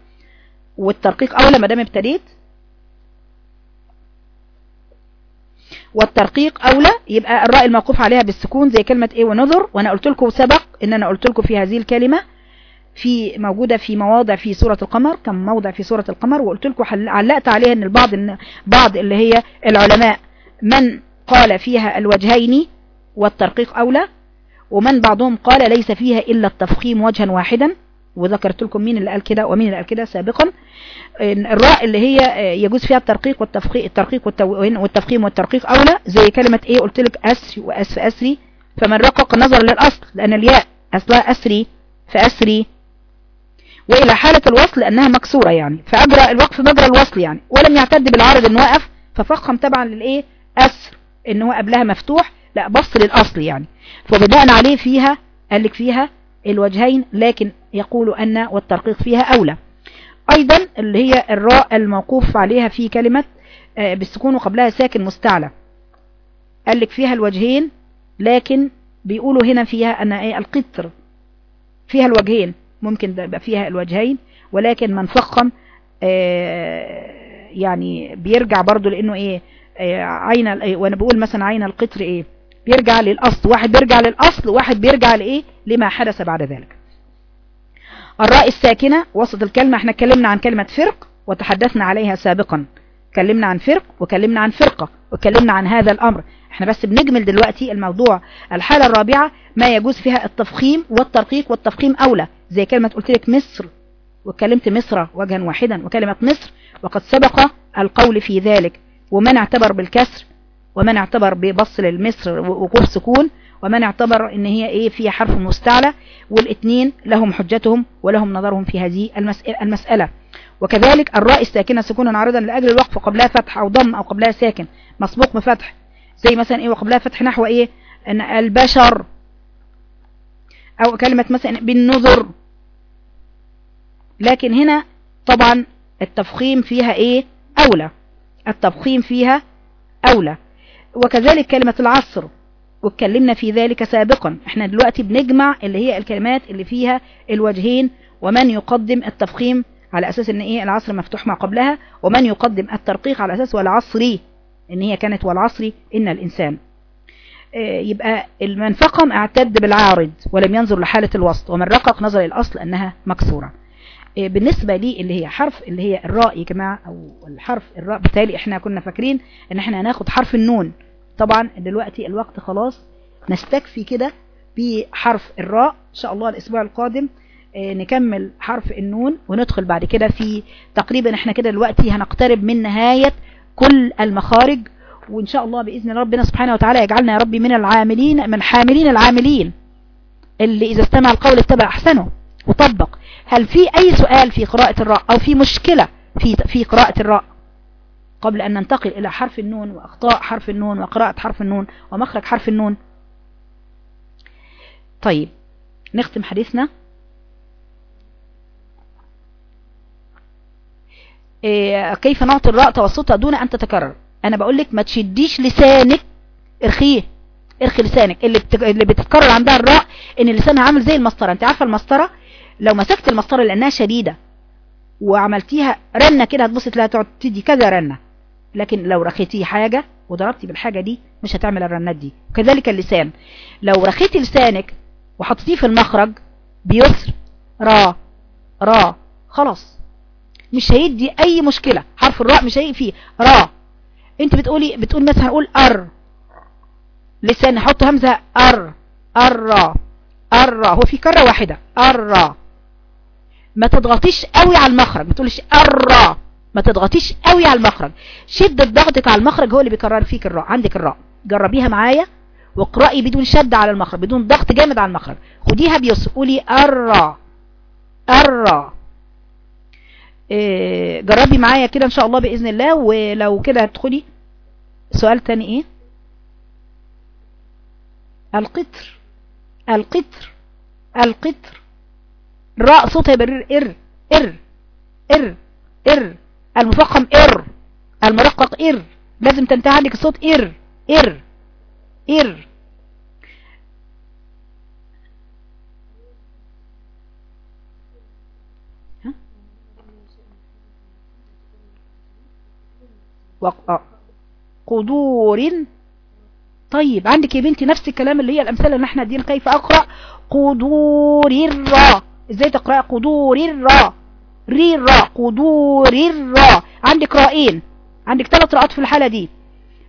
والترقيق أولى ما دام ابتديت. والترقيق أولى يبقى الراء الموقوف عليها بالسكون زي كلمة إيه ونظر وأنا قلت لكم سبق إن أنا قلت لكم في هذه الكلمة في موجودة في مواضع في سورة القمر كم موضع في سورة القمر وقلت لكم علقت عليها إن البعض إن بعض اللي هي العلماء من قال فيها الوجهين والترقيق أولى ومن بعضهم قال ليس فيها إلا التفخيم وجها واحدا. وذكرت لكم مين اللي قال كده ومين اللي قال كده سابقا. الراء اللي هي يجوز فيها الترقيق والتفخيم الترقيق والتفخيم والترقيق أولى زي كلمة إيه قلت لك؟ اسري واسف أسري. فمن رقق نظر للأصل لأن الياء أصلها أسري فأسري. وإلى حالة الوصل لأنها مكسورة يعني. فأجرى الوقف مجرى الوصل يعني. ولم يعتد بالعارض انه وقف ففخم طبعا للإيه؟ أسر إن هو قبلها مفتوح لا بص للأصل يعني. فبدأنا عليه فيها قال لك فيها الوجهين لكن يقول أن والترقيق فيها أولى. أيضا اللي هي الراء الموقوف عليها في كلمة آه، بالسكون وقبلها ساكن مستعلى. قال لك فيها الوجهين لكن بيقولوا هنا فيها أن إيه؟ القطر. فيها الوجهين ممكن يبقى فيها الوجهين ولكن من فخم آه، يعني بيرجع برضو لأنه إيه؟ آه، عين وأنا بقول مثلا عين القطر إيه؟ بيرجع للأصل. واحد بيرجع للأصل وواحد بيرجع لإيه؟ لما حدث بعد ذلك. الراء الساكنة وسط الكلمة إحنا اتكلمنا عن كلمة فرق وتحدثنا عليها سابقا. اتكلمنا عن فرق وكلمنا عن فرقة وكلمنا عن هذا الأمر. إحنا بس بنجمل دلوقتي الموضوع. الحالة الرابعة ما يجوز فيها التفخيم والترقيق والتفخيم أولى. زي كلمة قلت لك مصر وكلمت مصر وجها واحدا وكلمة مصر وقد سبق القول في ذلك. ومن اعتبر بالكسر ومن اعتبر ببص للمصر وقوف سكون ومن اعتبر إن هي إيه فيها حرف مستعلى والاثنين لهم حجتهم ولهم نظرهم في هذه المسألة. وكذلك الراء الساكنة سكونا عارضا لأجل الوقف قبلها فتح أو ضم أو قبلها ساكن مسبوق بفتح. زي مثلا إيه وقبلها فتح نحو إيه إن البشر أو كلمة مثلا بالنذر. لكن هنا طبعا التفخيم فيها إيه أولى. التفخيم فيها أولى. وكذلك كلمة العصر. واتكلمنا في ذلك سابقا. إحنا دلوقتي بنجمع اللي هي الكلمات اللي فيها الوجهين ومن يقدم التفخيم على أساس إن إيه؟ العصر مفتوح ما قبلها ومن يقدم الترقيق على أساس والعصري إن هي كانت والعصري إن الإنسان. آه، يبقى من فقم اعتد بالعارض ولم ينظر لحالة الوسط ومن رقق نظر الأصل أنها مكسورة. آه، بالنسبة لي اللي هي حرف اللي هي الراء يا جماعة أو الحرف الراء بالتالي إحنا كنا فاكرين إن إحنا هناخد حرف النون. طبعا دلوقتي الوقت خلاص. نستكفي كده بحرف الراء. إن شاء الله الأسبوع القادم آه، نكمل حرف النون وندخل بعد كده في تقريبا إحنا كده دلوقتي هنقترب من نهاية كل المخارج. وإن شاء الله بإذن ربنا سبحانه وتعالى يجعلنا يا ربي من العاملين من حاملين العاملين. اللي إذا استمع القول اتبع أحسنه وطبق. هل في أي سؤال في قراءة الراء أو في مشكلة في في قراءة الراء؟ قبل أن ننتقل إلى حرف النون وأخطاء حرف النون وقراءة حرف النون ومخرج حرف النون. طيب نختم حديثنا. إيه، كيف نعطي الراء توسطها دون أن تتكرر؟ أنا بقول لك ما تشديش لسانك ارخيه ارخي لسانك. اللي اللي بتتكرر عندها الراء إن لسانها عامل زي المسطرة. أنت عارفة المسطرة؟ لو مسكت المسطرة لأنها شديدة وعملتيها رنة كده هتبص تلاقيها تقعد تدي كذا رنة. لكن لو رخيتي حاجة وضربتي بالحاجة دي مش هتعمل الرنات دي. وكذلك اللسان. لو رخيتي لسانك وحطيتيه في المخرج بيسر را را خلاص. مش هيدي أي مشكلة. حرف الراء مش هيجي فيه. را. انت بتقولي بتقول مثلا هنقول أر. لسان نحط همزة أر. أر أر هو في كرة واحدة. أر ما تضغطيش قوي على المخرج. ما تقوليش أر ما تضغطيش قوي على المخرج. شدة ضغطك على المخرج هو اللي بيكرر فيك الراء عندك الراء جربيها معايا واقرأي بدون شد على المخرج بدون ضغط جامد على المخرج. خديها بيسر قولي ار ار إيه، جربي معايا كده إن شاء الله بإذن الله ولو كده هتدخلي. سؤال تاني إيه؟ القطر. القطر. القطر. راء صوتها يبرر ار ار ار ار المفخم إر. المرقق إر. لازم تنتهي عندك الصوت إر. إر. إر. قدور. طيب عندك يا بنتي نفس الكلام اللي هي الأمثلة اللي إحنا دين كيف أقرأ؟ قدور. الراء إزاي تقرأ؟ قدور. الراء ري الراء قدور الراء عندك رائين. عندك ثلاث راءات في الحالة دي.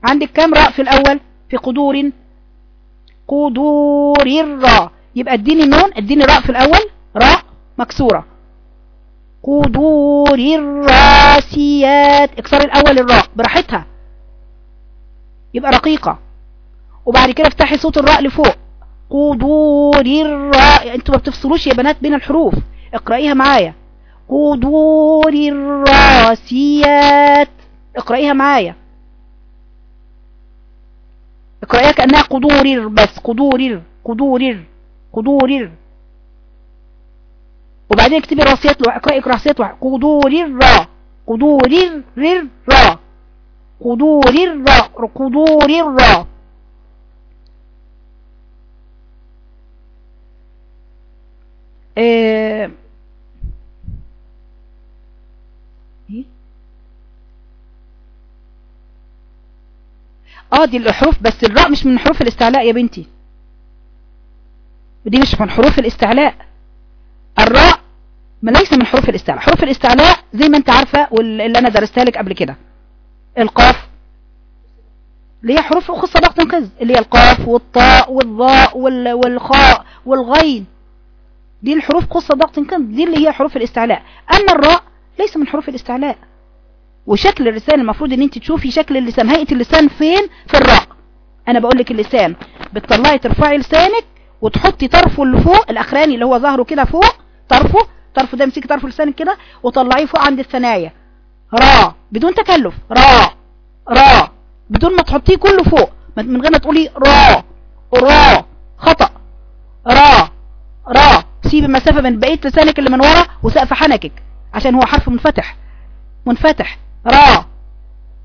عندك كام راء في الأول؟ في قدور. قدور الراء يبقى اديني النون اديني راء في الأول. راء مكسورة. قدور الراسيات. اكسر الأول الراء براحتها. يبقى رقيقة. وبعد كده افتحي صوت الراء لفوق. قدور الراء أنتوا ما بتفصلوش يا بنات بين الحروف. اقرأيها معايا. قدور الراسيات. اقرأيها معايا. اقرأيها كأنها قدور بس قدور قدور قدور وبعدين اكتبي راسيات لو اقرأي راسيات قدور الراء قدور الراء قدور الراء قدور الراء آه آه دي الحروف بس الراء مش من حروف الاستعلاء يا بنتي. ودي مش من حروف الاستعلاء. الراء ما ليس من حروف الاستعلاء. حروف الاستعلاء زي ما انت عارفة واللي أنا درستها لك قبل كده. القاف اللي هي حروف خصة ضغط تنقذ اللي هي القاف والطاء والضاء والخاء والغين. دي الحروف قصة ضغط تنقذ دي اللي هي حروف الاستعلاء. أما الراء ليس من حروف الاستعلاء. وشكل اللسان المفروض إن انت تشوفي شكل اللسان. هيئة اللسان فين؟ في الراء. أنا بقول لك اللسان. بتطلعي ترفعي لسانك وتحطي طرفه اللي فوق الأخراني اللي هو ظهره كده فوق طرفه. طرفه ده امسكي طرف لسانك كده وطلعيه فوق عند الثنايا. را بدون تكلف. را را بدون ما تحطيه كله فوق. من غير ما تقولي را را خطأ. را را سيب المسافة بين بقية لسانك اللي من ورا وسقف حنكك عشان هو حرف منفتح. منفتح. را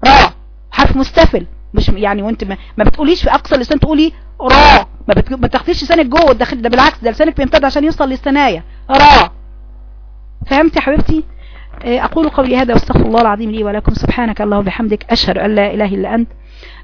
را. حرف مستفل. مش يعني وانت ما, ما بتقوليش في أقصى لسان تقولي را. ما, بت... تاخديش لسانك جوه الداخل ده بالعكس ده لسانك بيمتد عشان يوصل للثنايا. را. فهمت يا حبيبتي؟ أقول قولي هذا واستغفر الله العظيم لي ولكم. سبحانك اللهم وبحمدك أشهد أن لا إله إلا أنت.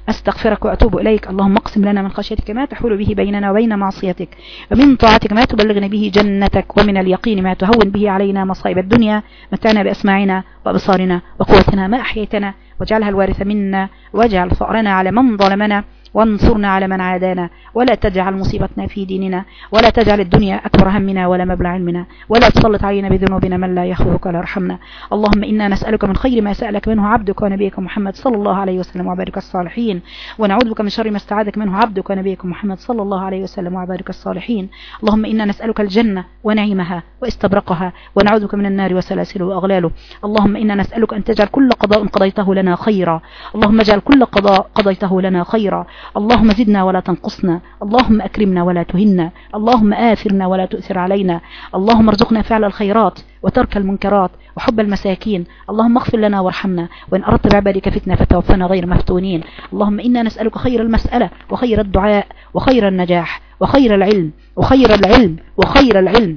أستغفرك وأتوب إليك. اللهم اقسم لنا من خشيتك ما تحول به بيننا وبين معصيتك ومن طاعتك ما تبلغنا به جنتك ومن اليقين ما تهون به علينا مصائب الدنيا. متعنا بأسماعنا وأبصارنا وقوتنا ما أحييتنا. واجعلها الوارث منا واجعل ثأرنا على من ظلمنا. وانصرنا على من عادانا ولا تجعل مصيبتنا في ديننا ولا تجعل الدنيا أكبر همنا ولا مبلغ علمنا ولا تسلط علينا بذنوبنا من لا يخافك ولا يرحمنا. اللهم إنا نسألك من خير ما سألك منه عبدك ونبيك محمد صلى الله عليه وسلم وبارك الصالحين. ونعوذ بك من شر ما استعاذك منه عبدك ونبيك محمد صلى الله عليه وسلم وبارك الصالحين. اللهم إنا نسألك الجنة ونعيمها واستبرقها ونعوذ بك من النار وسلاسله وأغلاله. اللهم إنا نسألك أن تجعل كل قضاء قضيته لنا خيرا. اللهم اجعل كل قضاء قضيته لنا خيرا. اللهم زدنا ولا تنقصنا اللهم أكرمنا ولا تهنا اللهم آثرنا ولا تؤثر علينا اللهم ارزقنا فعل الخيرات وترك المنكرات وحب المساكين اللهم اغفر لنا وارحمنا وإن أردت بعبادك فتنة فتوفنا غير مفتونين اللهم إنا نسألك خير المسألة وخير الدعاء وخير النجاح وخير العلم وخير العلم وخير العلم.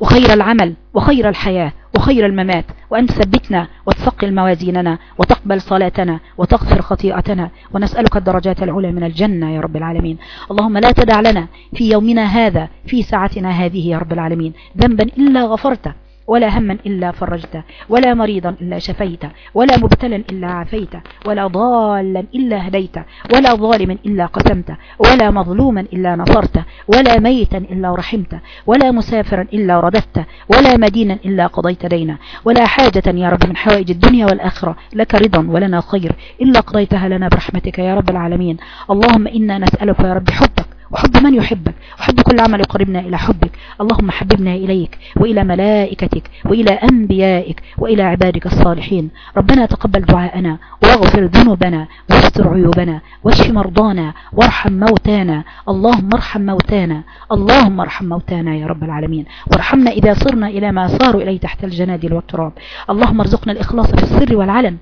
وخير العمل وخير الحياة وخير الممات وأن تثبتنا وتثقل موازيننا وتقبل صلاتنا وتغفر خطيئتنا ونسألك الدرجات العلى من الجنة يا رب العالمين. اللهم لا تدع لنا في يومنا هذا في ساعتنا هذه يا رب العالمين. ذنبا إلا غفرته. ولا هما إلا فرجته ولا مريضا إلا شفيته ولا مبتلا إلا عافيته ولا ضالا إلا هديته ولا ظالما إلا قسمته ولا مظلوما إلا نصرته ولا ميتا إلا رحمته ولا مسافرا إلا رددته ولا مدينا إلا قضيت دينا ولا حاجة يا رب من حوائج الدنيا والآخرة لك رضا ولنا خير إلا قضيتها لنا برحمتك يا رب العالمين. اللهم إنا نسألك يا رب حبك وحب من يحبك وحب كل عمل يقربنا إلى حبك. اللهم حببنا إليك وإلى ملائكتك وإلى أنبيائك وإلى عبادك الصالحين. ربنا تقبل دعاءنا واغفر ذنوبنا واستر عيوبنا واشف مرضانا وارحم موتانا. اللهم ارحم موتانا اللهم ارحم موتانا يا رب العالمين. وارحمنا إذا صرنا إلى ما صاروا إليه تحت الجنادل والتراب. اللهم ارزقنا الإخلاص في السر والعلن.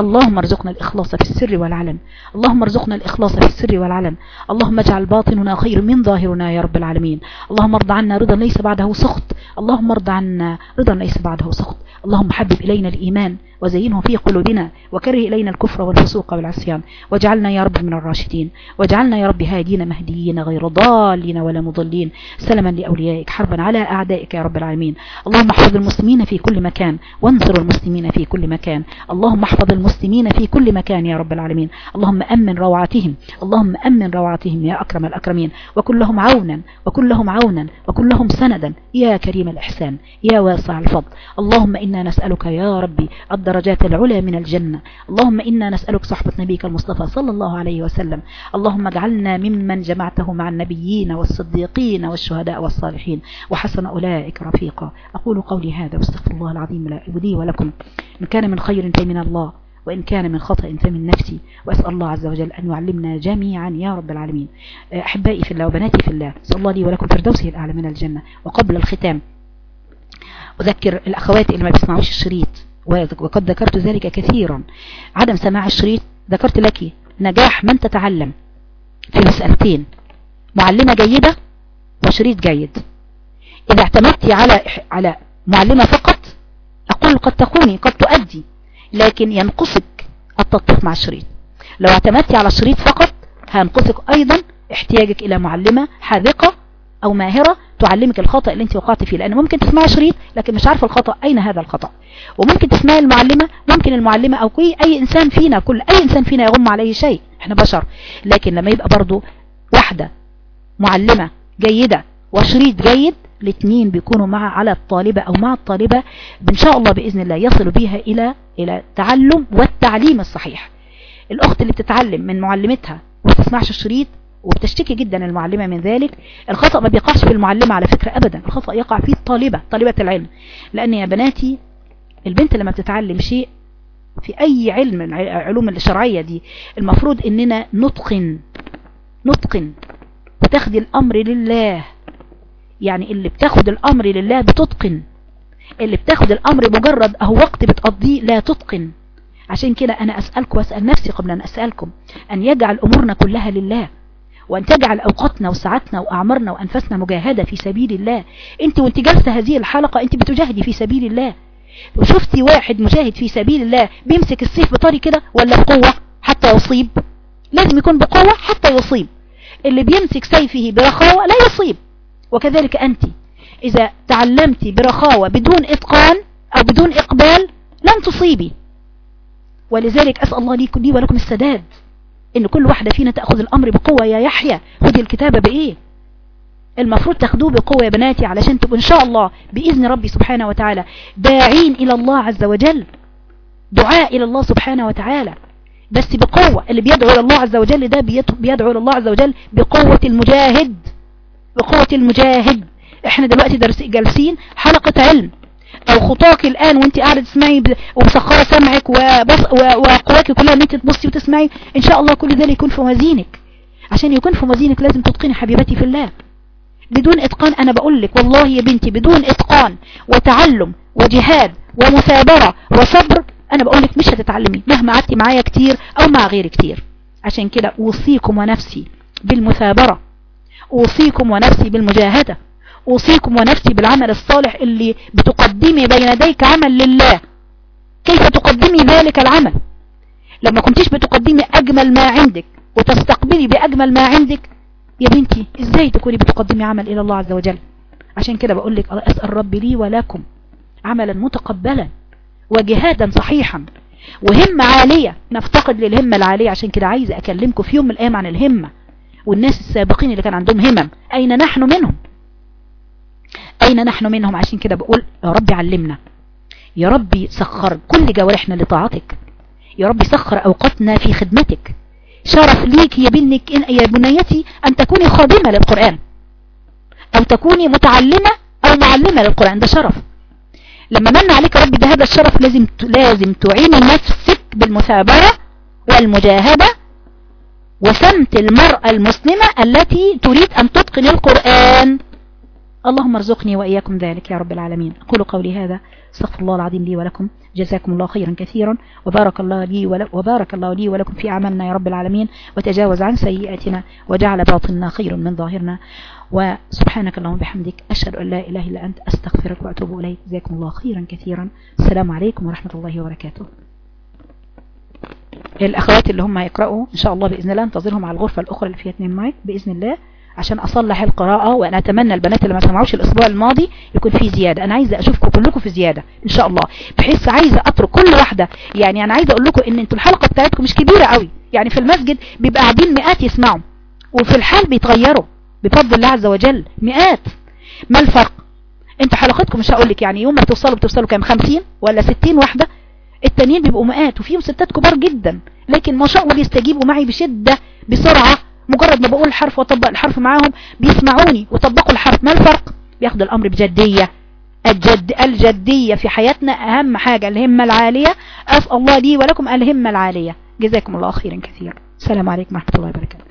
اللهم ارزقنا الإخلاص في السر والعلن. اللهم ارزقنا الإخلاص في السر والعلن. اللهم اجعل باطننا خير من ظاهرنا يا رب العالمين. اللهم ارض عنا رضا ليس بعده سخط. اللهم ارض عنا رضا ليس بعده سخط. اللهم حبب إلينا الإيمان وزينه في قلوبنا وكره إلينا الكفر والفسوق والعصيان. واجعلنا يا رب من الراشدين. واجعلنا يا رب هادين مهديين غير ضالين ولا مضلين. سلما لأوليائك حربا على أعدائك يا رب العالمين. اللهم احفظ المسلمين في كل مكان. وانصر المسلمين في كل مكان. اللهم احفظ المسلمين في كل مكان يا رب العالمين. اللهم أمن روعاتهم. اللهم أمن روعاتهم يا أكرم الأكرمين. وكلهم عونا وكلهم عونا وكلهم سندا. يا كريم الإحسان يا واسع الفضل. اللهم إنا نسألك يا ربي الدرجات العلى من الجنة. اللهم إنا نسألك صحبة نبيك المصطفى صلى الله عليه وسلم. اللهم اجعلنا ممن جمعته مع النبيين والصديقين والشهداء والصالحين. وحسن أولئك رفيقا. أقول قولي هذا واستغفر الله العظيم لي ولكم. إن كان من خير فمن الله. وإن كان من خطأ فمن نفسي وأسأل الله عز وجل أن يعلمنا جميعا يا رب العالمين. أحبائي في الله وبناتي في الله صلى الله لي ولكم فردوسه الأعلى من الجنة. وقبل الختام أذكر الأخوات اللي ما بيسمعوش الشريط وقد ذكرت ذلك كثيرا. عدم سماع الشريط ذكرت لك نجاح من تتعلم في مسألتين معلمة جيدة وشريط جيد. إذا اعتمدت على على معلمة فقط أقول قد تكوني قد تؤدي لكن ينقصك التطبيق مع الشريط لو اعتمدت على الشريط فقط هينقصك أيضا احتياجك إلى معلمة حاذقة أو ماهرة تعلمك الخطأ اللي انت وقعت فيه لأن ممكن تسمعي شريط لكن مش عارفة الخطأ أين هذا الخطأ. وممكن تسمعي المعلمة ممكن المعلمة أو أي إنسان فينا كل أي إنسان فينا يغم عليه شيء. إحنا بشر. لكن لما يبقى برضو واحدة معلمة جيدة وشريط جيد الاثنين بيكونوا مع على الطالبة أو مع الطالبة إن شاء الله بإذن الله يصلوا بها إلى إلى التعلم والتعليم الصحيح. الأخت اللي بتتعلم من معلمتها وتسمعش الشريط وبتشتكي جدا المعلمة من ذلك الخطأ ما بيقعش في المعلمة على فكرة ابدا الخطأ يقع في الطالبة طالبة العلم. لأن يا بناتي البنت لما بتتعلم شيء في أي علم العلوم الشرعية دي المفروض إننا نتقن نتقن وتاخدي الأمر لله. يعني اللي بتاخد الأمر لله بتتقن. اللي بتاخد الأمر مجرد أهو وقت بتقضيه لا تتقن. عشان كده أنا اسألكم وأسأل نفسي قبل أن أسألكم أن يجعل أمورنا كلها لله وأن تجعل أوقاتنا وساعاتنا وأعمارنا وانفسنا مجاهدة في سبيل الله. أنت وأنت جالسة هذه الحلقة أنت بتجاهدي في سبيل الله. وشفتي واحد مجاهد في سبيل الله بيمسك السيف بطري كده ولا بقوة؟ حتى يصيب. لازم يكون بقوة حتى يصيب. اللي بيمسك سيفه برخاوة لا يصيب. وكذلك أنت. إذا تعلمت برخاوة بدون إتقان أو بدون إقبال لن تصيبي. ولذلك أسأل الله لي, ولكم السداد. إن كل واحدة فينا تأخذ الأمر بقوة يا يحيى. خذي الكتابة بإيه؟ المفروض تاخدوه بقوة يا بناتي علشان تبقوا إن شاء الله بإذن ربي سبحانه وتعالى. داعين إلى الله عز وجل. دعاء إلى الله سبحانه وتعالى. بس بقوة اللي بيدعو إلى الله عز وجل ده بيدعو إلى الله عز وجل بقوة المجاهد. بقوة المجاهد. إحنا دلوقتي جالسين حلقة علم. أو خطاك الآن وأنت قاعدة تسمعي ومسخرة سمعك وقواك كلها إن أنت تبصي وتسمعي إن شاء الله كل ذلك يكون في موازينك. عشان يكون في موازينك لازم تتقني حبيبتي في الله. بدون إتقان أنا بقول لك والله يا بنتي بدون إتقان وتعلم وجهاد ومثابرة وصبر أنا بقول لك مش هتتعلمي مهما قعدتي معايا كتير أو مع غيري كتير. عشان كده أوصيكم ونفسي بالمثابرة. أوصيكم ونفسي بالمجاهدة. أوصيكم ونفسي بالعمل الصالح اللي بتقدمي بين يديك عمل لله. كيف تقدمي ذلك العمل؟ لما كنتيش بتقدمي أجمل ما عندك وتستقبلي بأجمل ما عندك يا بنتي إزاي تكوني بتقدمي عمل إلى الله عز وجل؟ عشان كده بقول لك أسأل ربي لي ولكم عملا متقبلا وجهادا صحيحا. وهمة عالية. نفتقد للهمة العالية. عشان كده عايزة أكلمكم في يوم من الأيام عن الهمة. والناس السابقين اللي كان عندهم همم. أين نحن منهم؟ أين نحن منهم؟ عشان كده بقول يا ربي علمنا. يا ربي سخر كل جوارحنا لطاعتك. يا ربي سخر أوقاتنا في خدمتك. شرف ليك يا بنك يا بنيتي أن تكوني خادمة للقرآن. أو تكوني متعلمة أو معلمة للقرآن. ده شرف. لما من عليك ربي بهذا الشرف لازم لازم تعيني نفسك بالمثابرة والمجاهدة وسمت المرأة المسلمة التي تريد أن تتقن القرآن. اللهم ارزقني وإياكم ذلك يا رب العالمين. أقول قولي هذا. استغفر الله العظيم لي ولكم. جزاكم الله خيرا كثيرا. وبارك الله لي وبارك الله لي ولكم في أعمالنا يا رب العالمين. وتجاوز عن سيئاتنا وجعل باطننا خير من ظاهرنا. وسبحانك اللهم بحمدك أشهد أن لا إله إلا أنت. أستغفرك وأتوب إليك. جزاكم الله خيرا كثيرا. السلام عليكم ورحمة الله وبركاته. الأخوات اللي هم يقرأوا إن شاء الله بإذن الله انتظرهم على الغرفة الأخرى اللي فيها اثنين مايك بإذن الله عشان أصلح القراءة وأنا أتمنى البنات اللي ما سمعوش الأسبوع الماضي يكون في زيادة. أنا عايزة أشوفكم كلكم في زيادة إن شاء الله بحيث عايزة أترك كل واحدة. يعني أنا عايزة أقول لكم إن أنتوا الحلقة بتاعتكم مش كبيرة قوي. يعني في المسجد بيبقى قاعدين مئات يسمعوا وفي الحال بيتغيروا بفضل الله عز وجل. مئات. ما الفرق؟ أنتوا حلقتكم مش هقول لك يعني يوم ما بتوصلوا بتوصلوا كام؟ 50 ولا 60 واحدة؟ التانيين بيبقوا مئات وفيهم ستات كبار جدا. لكن ما شاء الله بيستجيبوا معي بشدة بسرعة. مجرد ما بقول الحرف وأطبق الحرف معاهم بيسمعوني وطبقوا الحرف. ما الفرق؟ بياخدوا الأمر بجدية. الجد الجدية في حياتنا أهم حاجة الهمة العالية. أسأل الله لي ولكم الهمة العالية. جزاكم الله خيرا كثيرا. السلام عليكم ورحمة الله وبركاته.